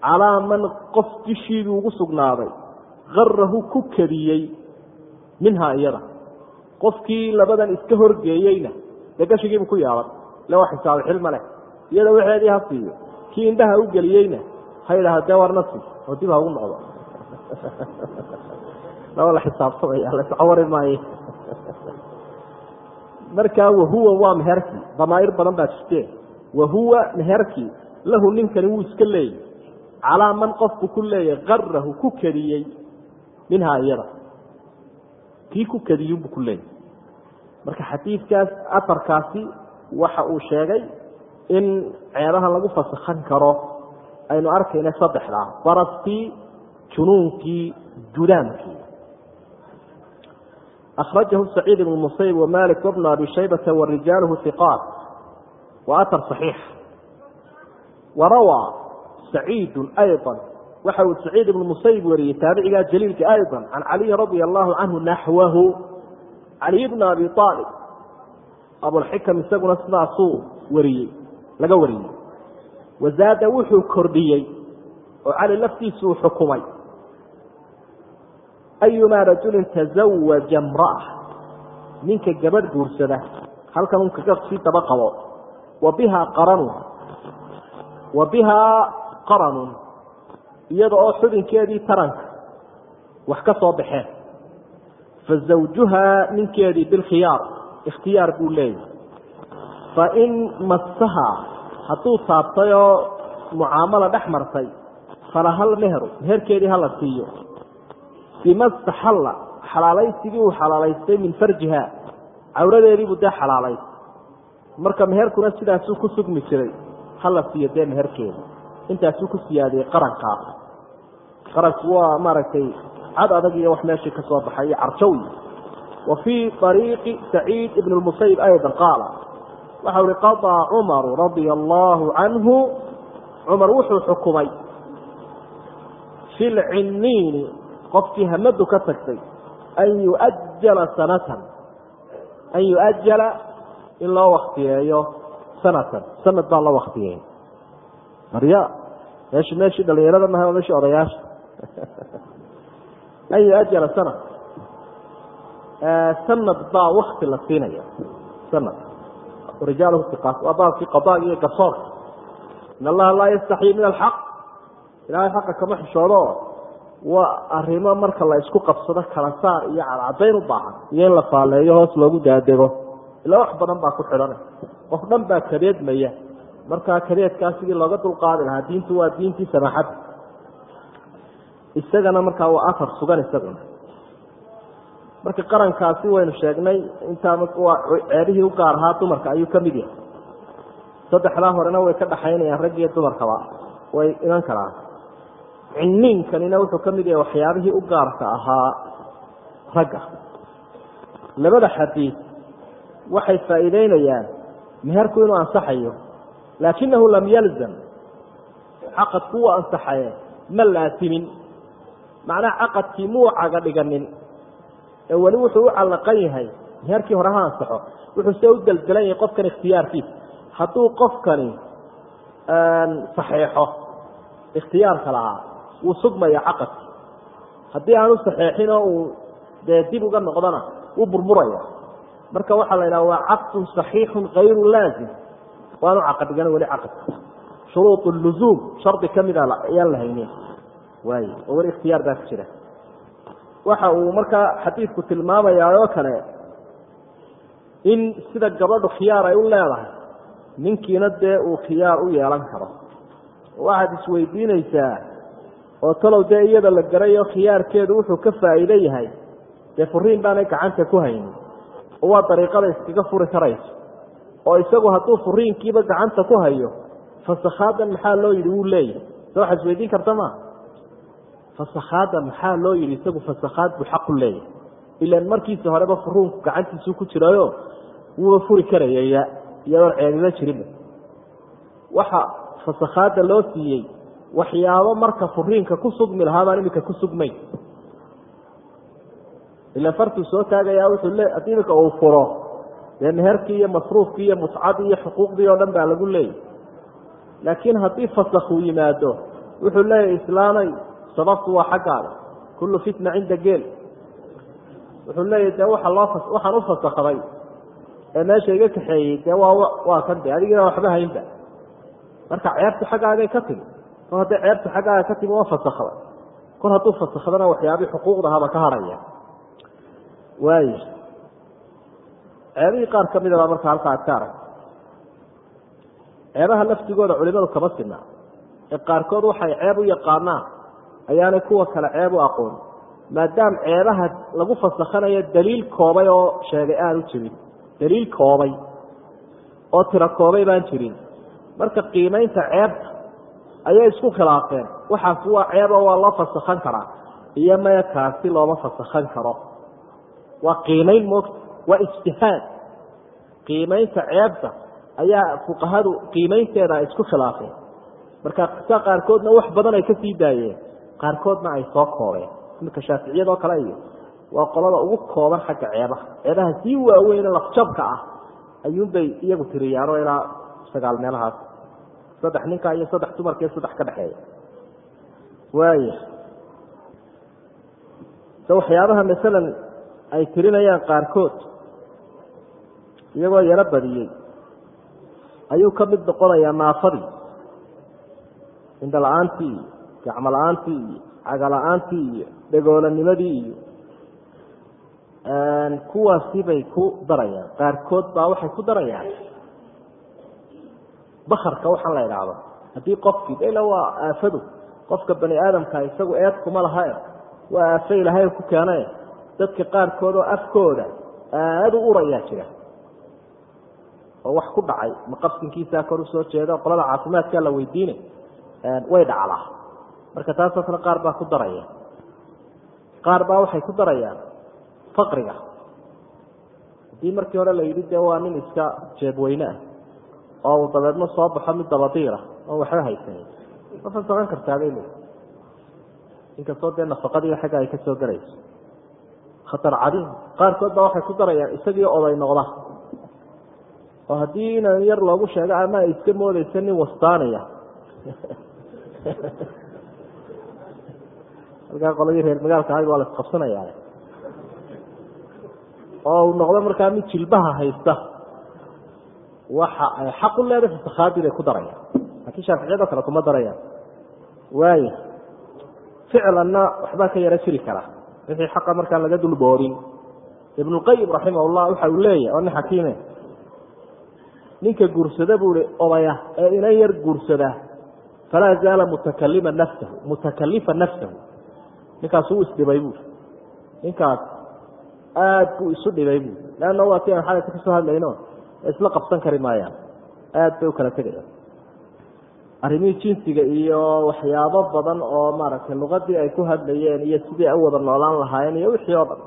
calaa man qof dishiibuu ugu sugnaaday. Karahu ku kadiyey minhaa iyada qofkii labadan iska horgeeyeyna dee gashigiibu ku ile waa xisaabay xilma leh. Iyada waxeedii ha siiyo kii indhaha u geliyeyna ha yidhaahdo dee warna sii oo dib ha ugu noqdo. [LAUGHS] Laba la xisaabtamaya lascawari maayo markaa wahuwa waa meherkii. Damaair badan baa jirtee. Wahuwa meherkii. Lahu ninkani wuu iska leeyay. Calaa man qofku ku leeyahy karahu ku kadiyey minhaa iyada kii ku kadiyunbu ku leeyahy marka xadiidkaas atarkaasi waxa uu sheegay in ceebaha lagu fasakhan karo aynu arkayna saddexdaa baraskii junuunkii judaamkii akhrajahu saciid ibnu musayib wamalik wabnu abi shaybata warijaaluhu hiqaat wa atar صaxiix warawaa saciidu ayضa waxa uu saciid ibnu musayib wariyey taabicigaa jaliilka ayضa can caliyi radia allahu canhu naxwahu caliy bna abi aalib abulxikam isaguna sidaasuu wariyey laga wariyey wazaada wuxuu kordhiyey oo cali laftiisu uu xukumay. Ayumaa rajulin tazawaja imra'a ninka gabadh guursada halkan un kaga sii daba qabo. Wa bihaa qaranun wa bihaa qaranun iyada oo xubinkeedii taranka wax ka soo baxeen. Fa zawjuhaa ninkeedii bilkhiyaar ikhtiyaar buu leeyahy fain massahaa hadduu taabtay oo mucaamalo dhex martay falahal meheru meherkeedii hala siiyo. Bima staxalla xalaalaysigii uu xalaalaystay min farjiha cawradeediibuu dee xalaalaystay. Marka meherkuna sidaasuu ku sugmi jiray hala siiyo dee meherkeeda. Intaasuu ku siyaadiyey qarankaas qaranku waa maaragtay cad adag iyo wax meeshii ka baxay iyo carjow wa ariiqi saciid ibn lmusayib ayda qaala. Waxau ihi qadaa cumaru radia allaahu canhu cumar wuxuu xukumay fi qofkii hamadu ka tagtay an yuajala sanatan. An yuajala in loo waktiyeeyo sanatan sanad baa loo waktiyeeya meeshi meeshii dhalinyarada maha meeshii odayaasha an yuajala sanat sanad baa wakti la siinaya sanad rijaal iqaas waa baabkii qadaaga iyo garsoorka in allaha laa yastaxyi min alxaq ilaahay xaqa kama xishoodo waa arrimo marka la isku qabsado kala saar iyo cadcadayn u baahan iyo in la faaleeyo hoos loogu daadego ilaa wax badan baa ku xidhana qof dhan baa kadeedmaya markaa kadeedkaa sidii looga dulqaadi lahaa diintu waa diintii samaaxadda isagana markaa waa afar sugan isaguna marka qarankaasi waynu sheegnay intaa waa ceebihii u gaar ahaa dumarka ayuu ka mid yahay. Saddexdaa horena way ka dhaxaynayaan rag iyo dumarkaba way iman karaan. Ciniinkanina wuxuu ka mid yahay waxyaabihii u gaarka ahaa ragga. Labada xadiid waxay faa'iideynayaan meherku inuu ansaxayo laakinahu lam yalzam. Caqadku wuu ansaxaye ma laasimin macnaha caqadkii muu caga dhiganin ee weli wuxuu u callaqan yahay meherkii hore ha ansaxo wuxuu se u deldelan yahay qofkan ikhtiyaarkiisa hadduu qofkani saxeexo ikhtiyaarka lahaa wuu sugmaya caqadki haddii aanu saxeexin oo uu dee dib uga noqdona wuu burburaya. Marka waxaa la yidhaha waa caqdun saxiixun kayru laazim. Waanu caqad dhigan weli caqadka shuruud luzuum shardi kamida ayaan la waay oo weli ikhtiyaar baa ku jira. Waxa uu markaa xadiidku tilmaamayaa oo kale in sida gabadhu khiyaar ay u leedahay ninkiina dee uu khiyaar u yeelan karo. Waxaad isweydiinaysaa oo talow dee iyada la garayo khiyaarkeedu wuxuu ka faa'iido yahay dee furiin baanay gacanta ku haynin. Oo waa dariiqada iskaga furi karayso. Oo isagu hadduu furiinkiiba gacanta ku hayo fasakhaadan maxaa loo yidhi wuu leeyahay. Se waxaad isweydiin karta ma fasakhaada maxaa loo yidhi isagu fasakhaad buu xaqu leeyahay. Ilan markiisa horeba furuunku gacantiisuu ku jirayo wuuba furi karayaya iyadoon ceebiba jirinba waxa fasakhaada loo siiyey waxyaabo marka furiinka ku sugmi lahaa baan iminka ku sugmayn ila fartuu soo taagayaa wuxuu le haddii iminka uu furo dee meherkii iyo masruufkii iyo muscadii iyo xuquuqdii oo dhan baa lagu leeyahy laakiin haddii fasakh uu yimaado wuxuu leeyahy islaamay sababtu waa xaggaada kullu fitna cinda geel. Wuxuu leeyahy dee waa loo waxaan u ee meesha iga kaxeeyey dee waa waa kan de adigina waxba haynba. Marka ceebtu xaggaagay ka timi. Kor hadday ceebtu xaggaaga ka timi waa fasakda kor hadduu fasakdana waxyaabii xuquuqdahaba ka harhaya waaya ceebihii qaar ka midabaa marka halka ad ka arag ceebaha laftigooda culimadu kama sinaa ee qaarkood waxay ceeb u yaqaanaan ayaanay kuwa kale ceeb u aqoon. Maadaam ceebaha lagu fasakhanayo daliil koobay oo sheegay aada u jirin. Daliil koobay. Oo tiro koobay baan jirin. Marka qiimaynta ceebta ayay isku khilaafeen. Waxaasi waa ceebo waa loo fasakhan karaa. Iyo maya kaasi looma fasakhan karo. Waa qiimayn moogta waa ijtihaad. Qiimaynta ceebta ayaa fuqahadu qiimaynteeda ay isku khilaafeen. Marka sa qaarkoodna wax badan ay ka sii daayeen qaarkoodna ay soo koobeen. Iminka shaaficiyadoo kale iyo waa qolada ugu kooban xagga ceebaha. Ceebaha sii waaweyn lafjabka ah ayuunbay iyagu tiriyaanoo ilaa sagaal meelahaas. Saddex ninka iyo saddex dumarka saddex ka dhexeeya waaya se waxyaabaha masalan ay tirinayaan qaarkood iyagoo yaro badiyey ayuu ka mid noqonayaa naafadii indho la'aantii iyo gacmo la'aantii iyo dhegoolanimadii iyo kuwaasi bay ku darayaan. Qaarkood baa waxay ku darayaan. Bakarka waxaan la idhaahdo haddii qofkii ila waa aafadu qofka bani aadamka isagu eed kuma lahae waa aafe ilaahay ku keene dadka qaarkood oo afkooda aada u urayaa jira. Oo wax ku dhacay ma qabsinkiisaa kor u soo jeeda qolada caafimaadkaa la weydiine way dhacdaa marka taasoo kale qaar baa ku daraya. Qaar baa waxay ku darayaan faqriga. Haddii markii hore la yidhi dee waa nin iska jeebweyne ah oo uu dabeedna soo baxo mid dabadiira oon waxba haysanin. Ma fasakan kartaa bay leeyi inkastoo dee nafaqadii xagga ay ka soo gelayso khatar cadiim qaarkood baa waxay ku darayaan isagii oday noqda. Oo haddii inan yar loogu sheego ama iska moodeysa nin wastaanaya [LAUGHS] halkaa qoladii reer magaalka waa la isqabsanayaa oo uu noqdo markaa mid jilbaha haysta. Waxa ay xaq u leedahay fisakhaadii bay ku darayaan. Laakiin shaaficiyado kale kuma darayaan. Waaya ficlanna waxbaa ka yaro jiri kara. Wixii xaqa markaan laga dulboodin ibnulqayim raximahullah waxa uu leeyahy oo nin xakiime ninka guursada buu ihi odaya ee inan yar guursada falaa zaala mutakalima nafsahu mutakalifa nafsahu ninkaas uu isdhibay buui ninkaas aad buu isu dhibay buui leanna waa ti aan xalayta ka soo hadlayno isla qabsan kari maayaan. Aad bay u kala tegayaan. Arrimihii jinsiga iyo waxyaabo badan oo maaragtay luqadii ay ku hadlayeen iyo sidii ay u wada noolaan lahaayeen iyo wixii oo dhan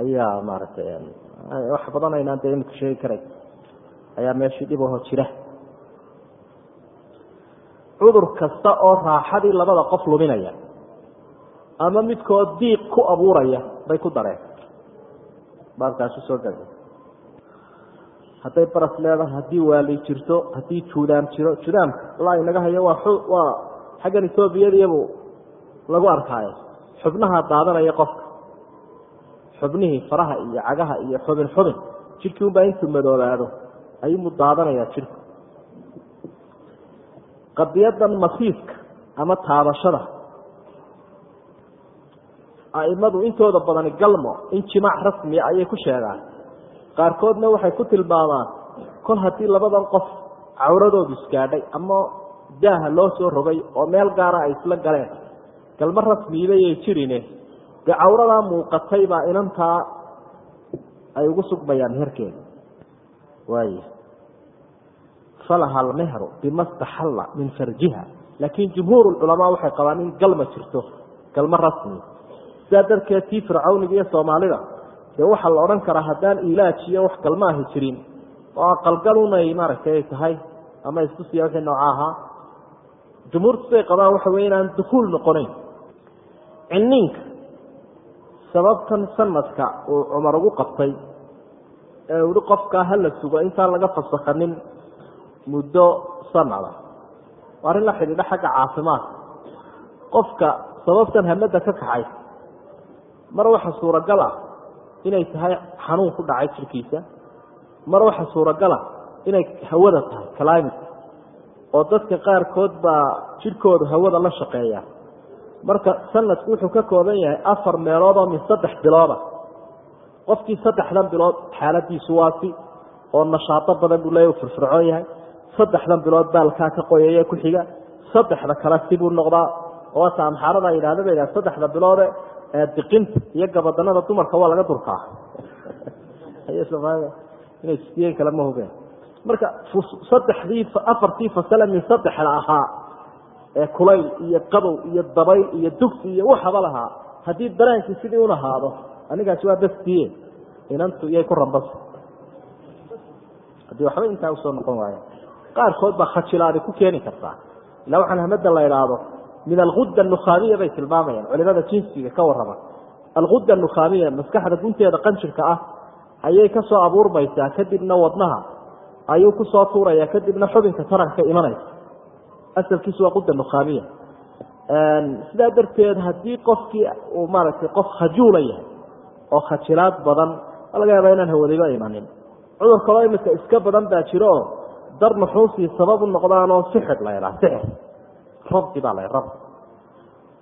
ayaa maaragtay wax badan aynaan dee imika sheegi karay. Ayaa meeshii dhib aho jira. Cudur kasta oo raaxadii labada qof luminaya ama midkood diiq ku abuuraya bay ku dareen. Baabkaasu soo gala hadday baras leedahay haddii waali jirto haddii juudaam jiro judaamka la inaga hayo waa waa xaggan etoobiyadiibu lagu arkaayo. Xubnaha daadanaya qofka. Xubnihii faraha iyo cagaha iyo xubin xubin jidhkii unbaa intuu madoobaado ayuunbu daadanayaa jidhku qadiyadan masiiska ama taabashada aimadu intooda badani galmo in jimaac rasmiya ayay ku sheegaan. Qaarkoodna waxay ku tilmaamaan kol haddii labadan qof cawradoodu isgaadhay ama daaha loo soo rogay oo meel gaara ay isla galeen galmo rasmiibayay jirine. Dee cawradaa muuqatay baa inantaa ay ugu sugmayaan meherkeeda waay falaha almehru bima staxalla min farjiha laakiin jumhuur culamaa waxay qabaan in galma jirto galmo rasmi sidaa darteed tii fircawniga iyo soomaalida dee waxaa la odhan karaa haddaan ilaaj iyo wax galma ahi jirin oo aqalgalunay maaragtay ay tahay ama istusiya wixii nooca ahaa. Jumhuurtu siday qabaan waxa wey inaan dukuul noqonayn. Cinniinka sababtan sanadka uu cumar ugu qabtay ee uhi qofkaa hala sugo intaan laga fasakanin muddo sanada. Waa arrin la xidhiidha xagga caafimaadka. Qofka sababtan hamada ka kaxay mar waxa suuragal ah inay tahay xanuun ku dhacay jirkiisa. Mar waxa suuragala inay hawada tahay climate. Oo dadka qaarkood baa jidhkooda hawada la shaqeeya. Marka sanadku wuxuu ka kooban yahay afar meelood oo min saddex bilooda qofkii saddexdan bilood xaaladiisu waasi oo nashaado badan buu leeya firfircoon yahay. Saddexdan bilood baalkaa ka qoyaya ku xiga. Saddexda kale sibuu noqdaa. Oo ata yidhahda ba yidhahda saddexda biloode diqinta iyo gabadanada dumarka waa laga durkaa [LAUGHS] inay kale ma hogeen marka saddexdii afartii fasale min saddexda ahaa ee kulayl iyo qabow iyo dabayl iyo dugsi iyo waxaba lahaa haddii dareenkii sidii un ahaado anigaasi waa bastiye inantu iyay ku rambasa haddii waxba intaa u soo noqon waaya qaarkood baa khajilaadi ku keeni kartaa. Ilaa waxaan hamada la idhaahdo min algudda nukhaamiya bay tilmaamayaan. Culimada jinsiga ka warrama. algudda nukhaamiya maskaxda gunteeda qanjirka ah ayay ka soo abuurmaysaa kadibna wadnaha ayuu ku soo tuuraya kadibna xubinka taranka imanaysa. Asalkiisu waa quda nukhaamiya sidaa darteed haddii qofkii uu maaragtay qof khajuula yahay oo khajilaad badan laga yaabaa inaan hawadiba imanin cudur kaloo imika iska badan baa jiro oo dar nuxuusii sabab u noqdaanoo sixir la ydhaha sixir rabdi baa la rabdi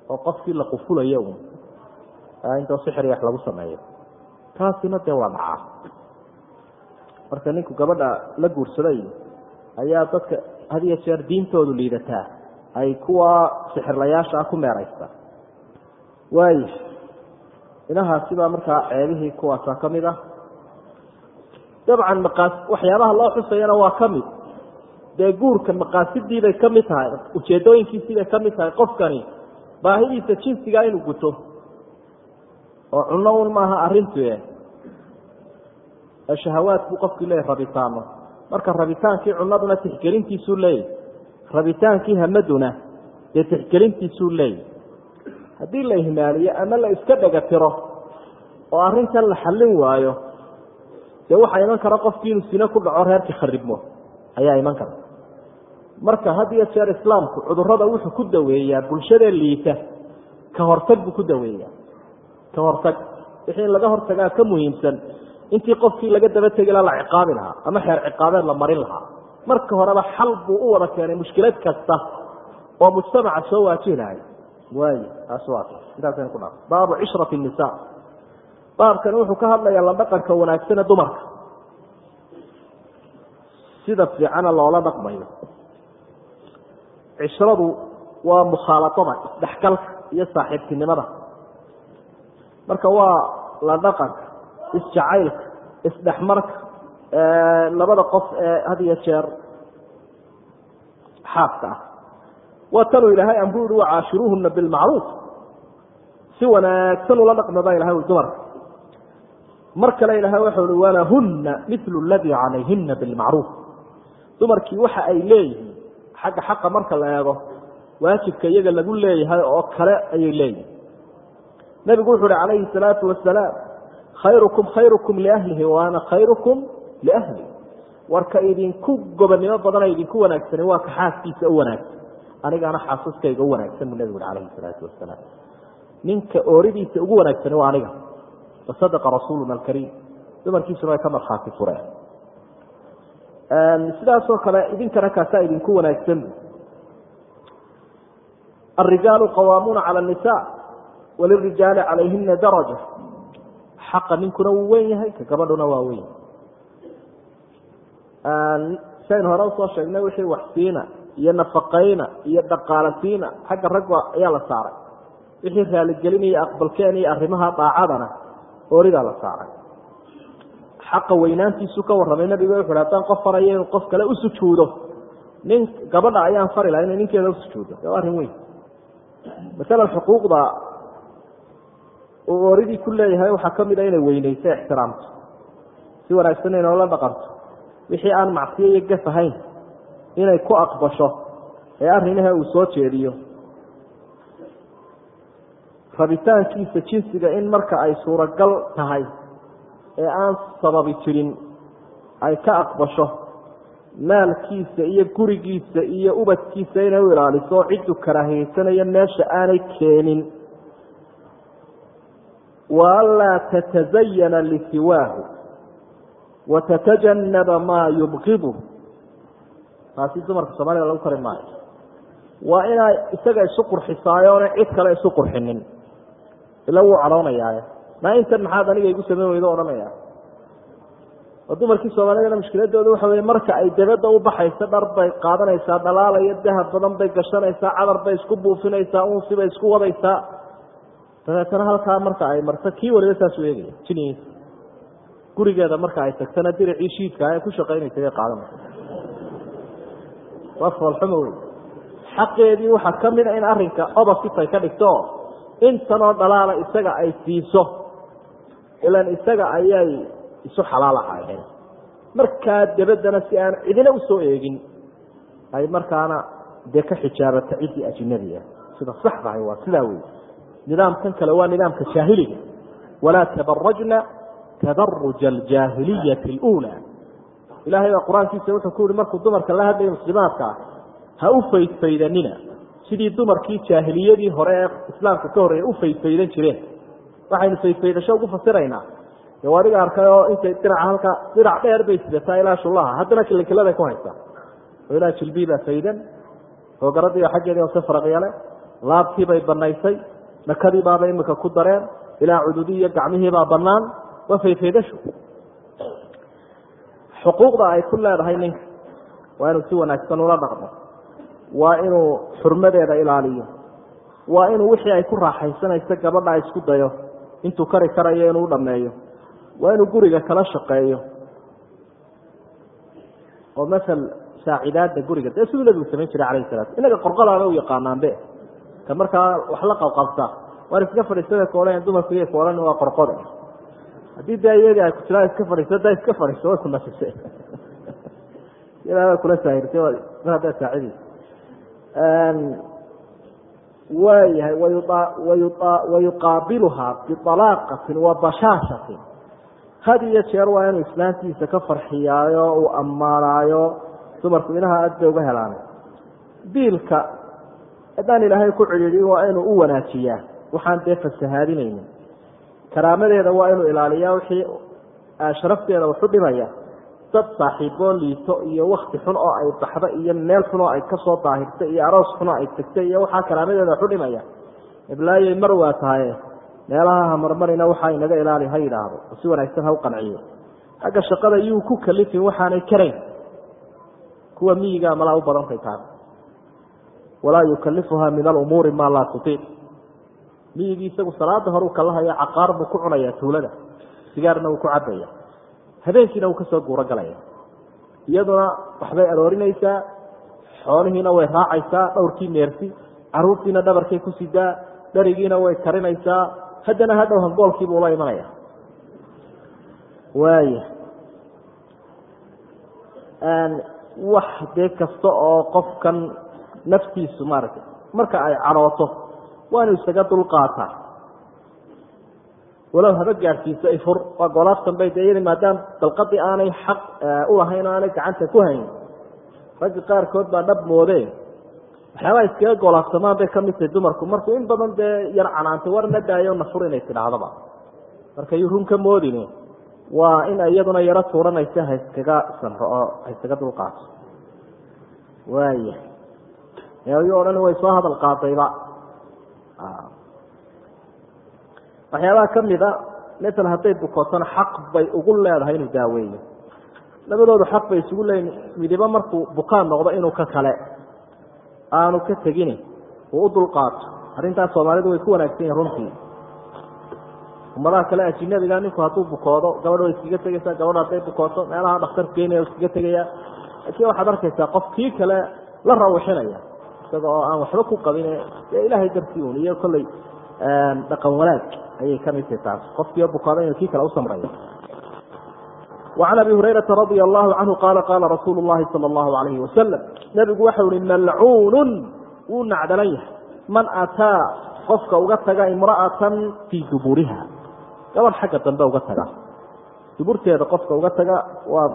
oo qofkii la qufulayo un intoo sixir wax lagu sameeyo. Taasina dee waa dhacaa marka ninku gabadha la guursaday ayaa dadka had iyo jeer diintoodu liidataa. Ay kuwa sixirlayaasha ku meeraysta. Waayo inahaasi baa markaa ceebihii kuwaasa ka mid ah. Dabcan maqaas waxyaabaha loo xusayana waa ka mid dee guurka maqaasidiibay ka mid tahay ujeedooyinkiisiibay ka mid tahay qofkani baahidiisa jinsigaa inuu guto. Oo cunno un maaha arrintu buu qofkii leeyahy rabitaano marka rabitaankii cunaduna tixgelintiisuu leeyahy rabitaankii hamaduna dee tixgelintiisuu leeyahy haddii la ihmaaliyo ama la iska dhega tiro oo arrintan la xallin waayo dee waxaa iman kara qofkii inuu sino ku dhaco reerkii kharibmo ayaa iman kara marka had iyo jeer islaamku cudurrada wuxuu ku daweeyaa bulshadee liita. Ka hortag buu ku daweeyaa. Ka hortag. Wixii laga hortagaa ka muhiimsan intii qofkii laga daba tegi laha la ciqaabi lahaa ama xeer ciqaabeed la marin lahaa. Marka horeba xal buu u wada keenay mushkilad kasta oo mujtamaca soo waajihi lahay waay baabu cishrati nisa baabkani wuxuu ka hadlayaa la dhaqanka wanaagsane dumarka. Sida fiicana loola dhaqmayo cishradu waa mukhaaladada isdhexgalka iyo saaxiibtinimada. Marka waa la dhaqanka isjacaylka isdhexmarka labada qof ee had iyo jeer xaaska ah. Waa tanuu ilaahay anbu ihi wacaashiruuhuna bilmacruuf. Si wanaagsan ula dhaqma baa ilahay dumarka mar kale ilahay waxau hi walahuna milu ladii calayhina bilmacruuf. Dumarkii waxa ay leeyihiin xagga xaqa marka la eego waajibka iyaga lagu leeyahay oo kale ayay leeyihiin nebigu wuxu uhi calayhi salaatu wasalaam khayrukum khayrukum liahlihi waana khayrukum liahli warka idinku gobonnimo badana idinku wanaagsani waa ka xaaskiisa u wanaagsan. Anigaana xaasaskayga u wanaagsan buu nebigu uhi calayhi salaatu wasalaam ninka ooridiisa ugu wanaagsani waa aniga. Wasadaqa rasuuluna alkariim. Dumarkiisuna way ka markhaati fureen Ehm, sidaasoo kale idinkana kaasaa idinku wanaagsan. Arijaalu qawaamuuna cala nisa walirijaali calayhina daraja. Xaqa ninkuna wuu wen yahay ka gabadhuna waa wen ehm, saynu hore u soo sheegnay wixii waxsiina iyo nafaqayna iyo dhaqaalasiina xagga ragga ayaa la saaray. Wixii raaligelinaiyo aqbalkeena iyo arrimaha daacadana ooridaa la saaray xaqa weynaantiisu ka warramay nabigu wuxu haddaan qof farayo inuu qof kale u sujuudo nin gabadha ayaan fari laha inay ninkeeda usujuudo waa arrin weyn. Masalan xuquuqda uu ooridii ku leeyahay waxaa ka mid a inay weyneyso ixtiraamto si wanaagsan inoola dhaqanto. Wixii aan macsiyo iyo gaf ahayn inay ku aqbasho ee arrimaha uu soo jeediyo. Rabitaankiisa jinsiga in marka ay suuragal tahay ee aan sababi jirin ay ka aqbasho maalkiisa iyo gurigiisa iyo ubadkiisa inay u ilaaliso ciddu karaahiyeysanayo meesha aanay keenin. Wa anlaa tatasayana lisiwaahu wa tatajanaba maa yubqidu taasi dumarka soomaalida lagu kari maayo. Waa inay isaga isu qurxisaayoona cid kale isu qurxinin. Ila wuu cadhoonayaaye maa intan maxaad aniga igu samayn weydo odhanaya. Oo dumarkii soomaalidana mushkiladooda waxa wey marka ay dabadda u baxayso dhar bay qaadanaysaa dhalaalayo dahab badan bay gashanaysaa cadar bay isku buufinaysaa unsi bay isku wadaysaa. Dabeetana halkaa marka ay marto kii waliba saasuu eegaya jinigiisa gurigeeda marka ay tagtana diricii shiidka ee ku shaqaynaysa bay qaadanaysa waa foolxumo wey xaqeedii waxaa ka mid a in arrinka opposite ay ka dhigto intanoo dhalaala isaga ay siiso ilan isaga ayay isu xalaal ahaayeen. Markaa dabaddana si aan cidina u soo eegin ay markaana dee ka xijaabata ciddii ajinabiga sida saxdahay waa sidaa wey nidaamkan kale waa nidaamka jaahiliga. Walaa tabarajna tabaruja aljaahiliyati اluulaa ilahay baa qur'aankiisa wuxuu ku yihi markuu dumarka la hadlayo muslimaadka ah ha u faydfaydanina sidii dumarkii jaahiliyadii hore ee islaamka ka horreeya u faydfaydan jireen waxaynu faydfaydasho ugu fasiraynaa. Adiga arkay oo intay dinaca halka dinac dheer bay sidataa ilaa shullaha. Haddana kilikilada ku haysaa oo ilaa jilbiibaa faydan. Hoogaradii oo xaggeedii hoose faraqyale laabtiibay banaysay nakadiibaaba imika ku dareen. Ilaa cududii iyo gacmihiibaa banaan waa faydfaydashu xuquuqda ay ku leedahay ninka waa inuu si wanaagsan ula dhaqmo. Waa inuu xurmadeeda ilaaliyo. Waa inuu wixii ay ku raaxaysanayso gabadha isku dayo intuu kari karayo inuu udhameeyo waa inuu guriga kala shaqeeyo. Oo masal saacidaada guriga dee siduu nabigu samayn jiray calayhi salaatu. Inaga qorqodaaba u yaqaanaanbe. Ka markaa wax la qabqabta waan iska fadhiisada koodhan dumarku iyo koodhan waa qorqoda haddii dee iyadii ku jiraan iska fadhiiso da iska fadhiiso way ku nasisay [LAUGHS] iyadaa kula saahirtay mar haddaa waayahay wayuqaabiluhaa bialaaqatin wa bashaashatin had iyo jeer waa inuu islaantiisa ka farxiyaayo uu ammaanaayo dumarku inaha aad uga helaana biilka haddaan ilaahay ku cidhiidhin waa inuu u wanaajiyaa. Waxaan dee fasahaadinaynin. Karaamadeeda waa inuu ilaaliyaa wixii sharafteeda waxu dhimaya dad saaxiiboo liito iyo wakti xun oo ay baxdo iyo meel xun oo ay ka soo daahirta iyo aroos xun oo ay tegtay iyo waxaa karaamadeeda waxu dhimaya iblaayay mar waa tahaye meelaha hamarmarina waxaa inaga ilaali ha yidhaahdo oo si wanaagsan ha u qanciyo. Xagga shaqada yuu ku kalifin waxaanay karayn. Kuwa miyigaa malaa u badantay taas walaa yukalifuha min alumuuri maa laa tutiiq miyigii isagu salaada hore u kalahaya caqaar buu ku cunaya tuulada sigaarna uu ku cabaya habeenkiina uu ka soo guuro galaya iyaduna waxbay aroorinaysaa xoolihiina way raacaysaa dhowrkii meersi caruurtiina dhabarkay ku sidaa dharigiina way karinaysaa haddana hadhow hangoolkiibu ula imanaya. Waaya wax dee kasta oo qofkan naftiisu maaragtay marka ay cadhooto waa inuu isaga dulqaataa walow haba gaadhsiiso ifur waa golaaftan bay de iyadi maadaama dalqadii aanay xaq ulahayn o aanay gacanta ku hayn. Ragga qaarkood baa dhab moodee. Waxyaabaha iskaga golaafsamaan bay ka mid tahay dumarku. Markuu in badan dee yar canaantay war na daayo nafur inay tidhaahdaba markayuu run ka moodine. Waa in iyaduna yaro tuuranaysa ha iskaga samro oo ha iskaga dulqaato. Waaya eeyo o dhan way soo hadal qaadayba waxyaabaha kamida masel hadday bukootana xaq bay ugu leedahay inuu daaweeyo. Labadoodu xaq bay isugu leeyihiin midiba markuu bukaan noqdo inuu ka kale. Aanu ka tegin uu u dulqaato. Arrintaas soomaalidu way ku wanaagsan yihiin runtii. Ummadaha kale ajinabiga ninku hadduu bukoodo gabadh way iskaga tegaysaa gabadh hadday bukooto meelaha dhakhtarku keenaya iskaga tegaya laakiin waxaad arkaysaa qof kii kale la rawixinaya isaga oo aan waxba ku qabin dee ilaahay dartii un iyo kolley dhaqan wanaag ayay kamidtah taas. Qofkiio bukaano inuu kii kale usamrayo wacan abi hurayraa radia allahu canhu qaala qaala rasuulu llahi sala allahu alayhi wasalam nebigu waxau ihi malcuunun wuu nacdalan yahay. Man ataa qofka uga taga imra'atan fii duburiha. Gabadh xagga dambe uga taga. Duburteeda qofka uga taga waa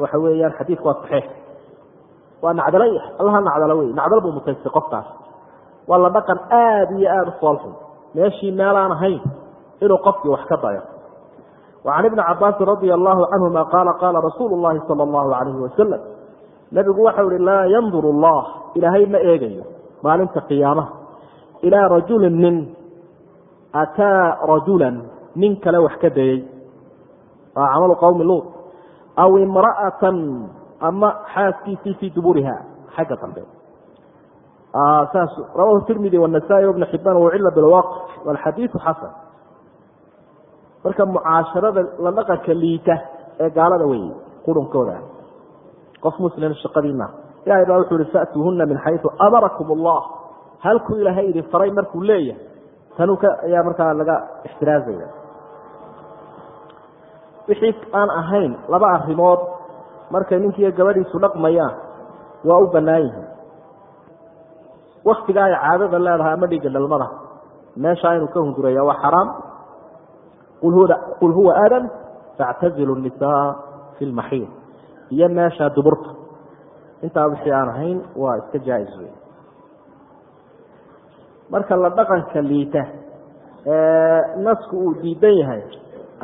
waxa weeyaan xadiidku waa saxiix. Waa nacdalan yahay. Allaha nacdala wey nacdal buu mutaystay qofkaas. Waa la dhaqan aada iyo aada u foolxun. Meeshii meelaan ahayn inuu qofkii wax ka dayo وعن بن cabاsi رضي الله عنهma qاla qاla رasuuل الlahi صلى الله عليه وسلم نبgu waxau hi laa yndur الlah ilaahay ma eegayo maalinta قiyaamaha إilىa rajuli nin أtاa rajula nin kale wax ka dayey waa camalu qowmi luط aw imرأaة ama xaaskiisii fii duburiha xagga dambe saas rawahu tirmidi والنasائي وبن xibaan wcila bاlwqf والxadiiثu xasn marka mucaasharada la dhaqanka liita ee gaalada wey qurunkooda qof muslim shaqadii maaha ilahay baa wuxuu ihi fa'tuuhuna min xayثu amarakum اllah halkuu ilaahay idin faray markuu leeyahay tanu ayaa markaa laga ixtiraazaya wixii aan ahayn laba arimood markay ninkiiyo gabadhiisu dhaqmayaan waa u banaan yihiin waktiga ay caadada leedahay ama dhiga dhalmada meeshaa inuu ka hundureeya waa xaraam qul huwa aadam factazilu nisaa fi lmaxiid iyo meesha duburta. Intaa wixii aan ahayn waa iska jaa-is wey marka la dhaqanka liita nasku uu diidan yahay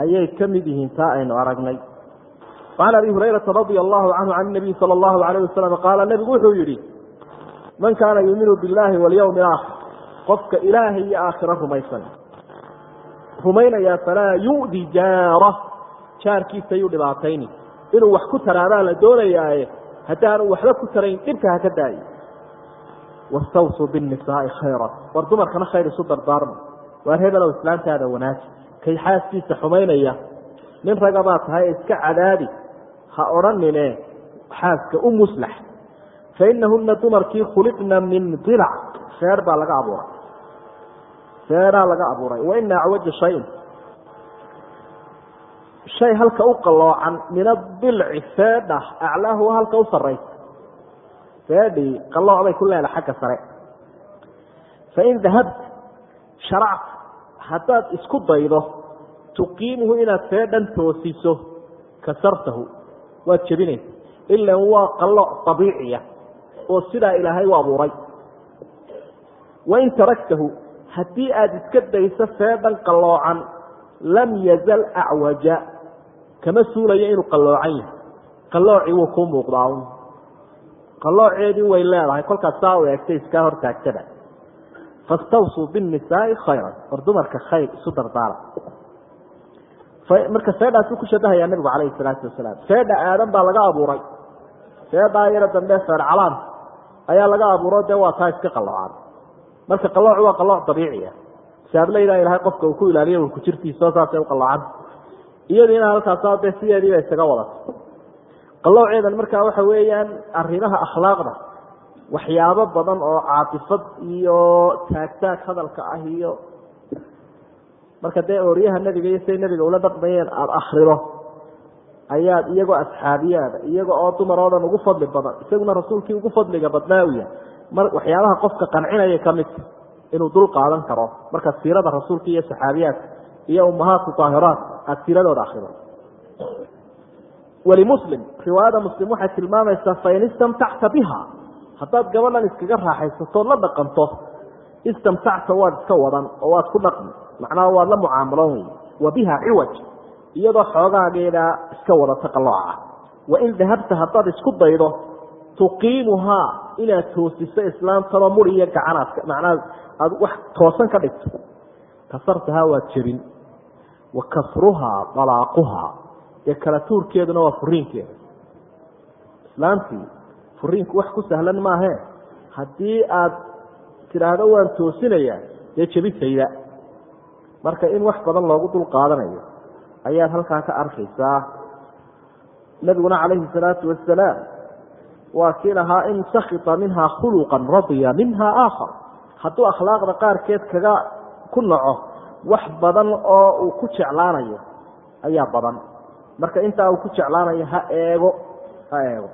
ayay ka mid yihiin taa aynu aragnay. An abi hurayraa radia allahu canhu can nabiy sala allahu alayh wasalam qaala nebigu wuxuu yihi man kaana yuuminu billahi walyowmi alaakhir qofka ilaahay iyo aakhira rumaysan rumaynayaa falaa yudi jaara. Jaarkiisayuu dhibaatayni. Inuu wax ku taraabaa la doonayaaye haddaanu waxba ku tarayn dhibka haka daayo wastawsuu binisaai khayran. War dumarkana khayr isu dardaarma. Waar hebelow islaantaada wanaaji kay xaaskiisa xumaynaya. Nin ragabaa tahay iska cadaadi. Ha odhanine xaaska u muslax. Fainahuna dumarkii khuliqna min dilac kheer baa laga abuuray feeraa laga abuuray. Waina acwaja shayin. Shay halka u qaloocan min adilci feedha aclaahu halka u saraysa feedhii qalooc bay ku leedahay xagga sare. Fain dahabta sharacta haddaad isku daydo tuqiimuhu inaad feedhan toosiso kasartahu waad jebinaysa. Ilan waa qalooc abiiciya oo sidaa ilaahay u abuuray. Wain taraktahu haddii aada iska dayso feedhan qalloocan lam yazal acwaja kama suulayo inuu qalloocan yahay. Qalloocii wuu kuu muuqdaa un. Qallooceedii way leedahay kolkaas saa u eegtay iskaa hortaagtada fastawsuu biاnisaai khayran. War dumarka khayr isu dardaara marka feedhaasuu ku shabahayaa nabigu calayhi salaatu wasalaam. Feedha aadan baa laga abuuray. Feedhaa yaro dambe feer calaan ayaa laga abuuro dee waa taa iska qalloocan marka qalooc waa qalooc dabiiciya saablaydaa ilahay qofka uu ku ilaaliyo urku jirtiisao saasay u qalloocanta iyadiina halkaasa dee sideediiba isaga wadata qalooceedan markaa waxa weeyaan arrimaha akhlaaqda waxyaabo badan oo caatifad iyo taagtaag hadalka ah iyo marka dee ooryaha nebiga iyo siday nebiga ula dhaqmayeen aada akrido ayaad iyagoo asxaabiyaada iyaga oo dumar oo dhan ugu fadli badan isaguna rasuulkii ugu fadliga badnaa u yahay waxyaabaha qofka qancinaya ka midta inuu dul qaadan karo marka siirada rasuulka iyo saxaabiyaadka iyo ummahaatku daahiraat aada siiradooda akrido walimuslim riwaayada muslim waxay tilmaamaysaa fain istamtacta biha. Haddaad gabadhan iskaga raaxaysatood la dhaqanto istamtacta waad iska wadan oo waad ku dhaqmi macnaha waad la mucaamaloon wey wa biha ciwaj iyadoo xoogaageeda iska wadata qalooca. Wain dahabta haddaad isku daydo tuqiimuhaa inaad toosiso islaamtaba muri iyo gacanaad. Macnaha aada wax toosan ka dhigto. Kasartahaa waad jebin wa kasruhaa dalaaquhaa dee kala tuurkeeduna waa furiinkeeda islaamtii furiinku wax ku sahlan maahee haddii aada tidhaahdo waan toosinayaa dee jebisayda. Marka in wax badan loogu dul qaadanayo ayaad halkaa ka arkaysaa. Nabiguna calayhi salaatu wasalaam waa kii lahaa in sakita minhaa khuluqan radiya minha aakhar. Hadduu akhlaaqda qaarkeed kaga ku naco wax badan oo uu ku jeclaanayo ayaa badan. Marka intaa uu ku jeclaanayo ha eego ha eego.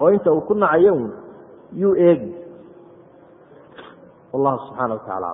Oo inta uu ku nacayo yuu eegi. Wallahu subxaana wa tacala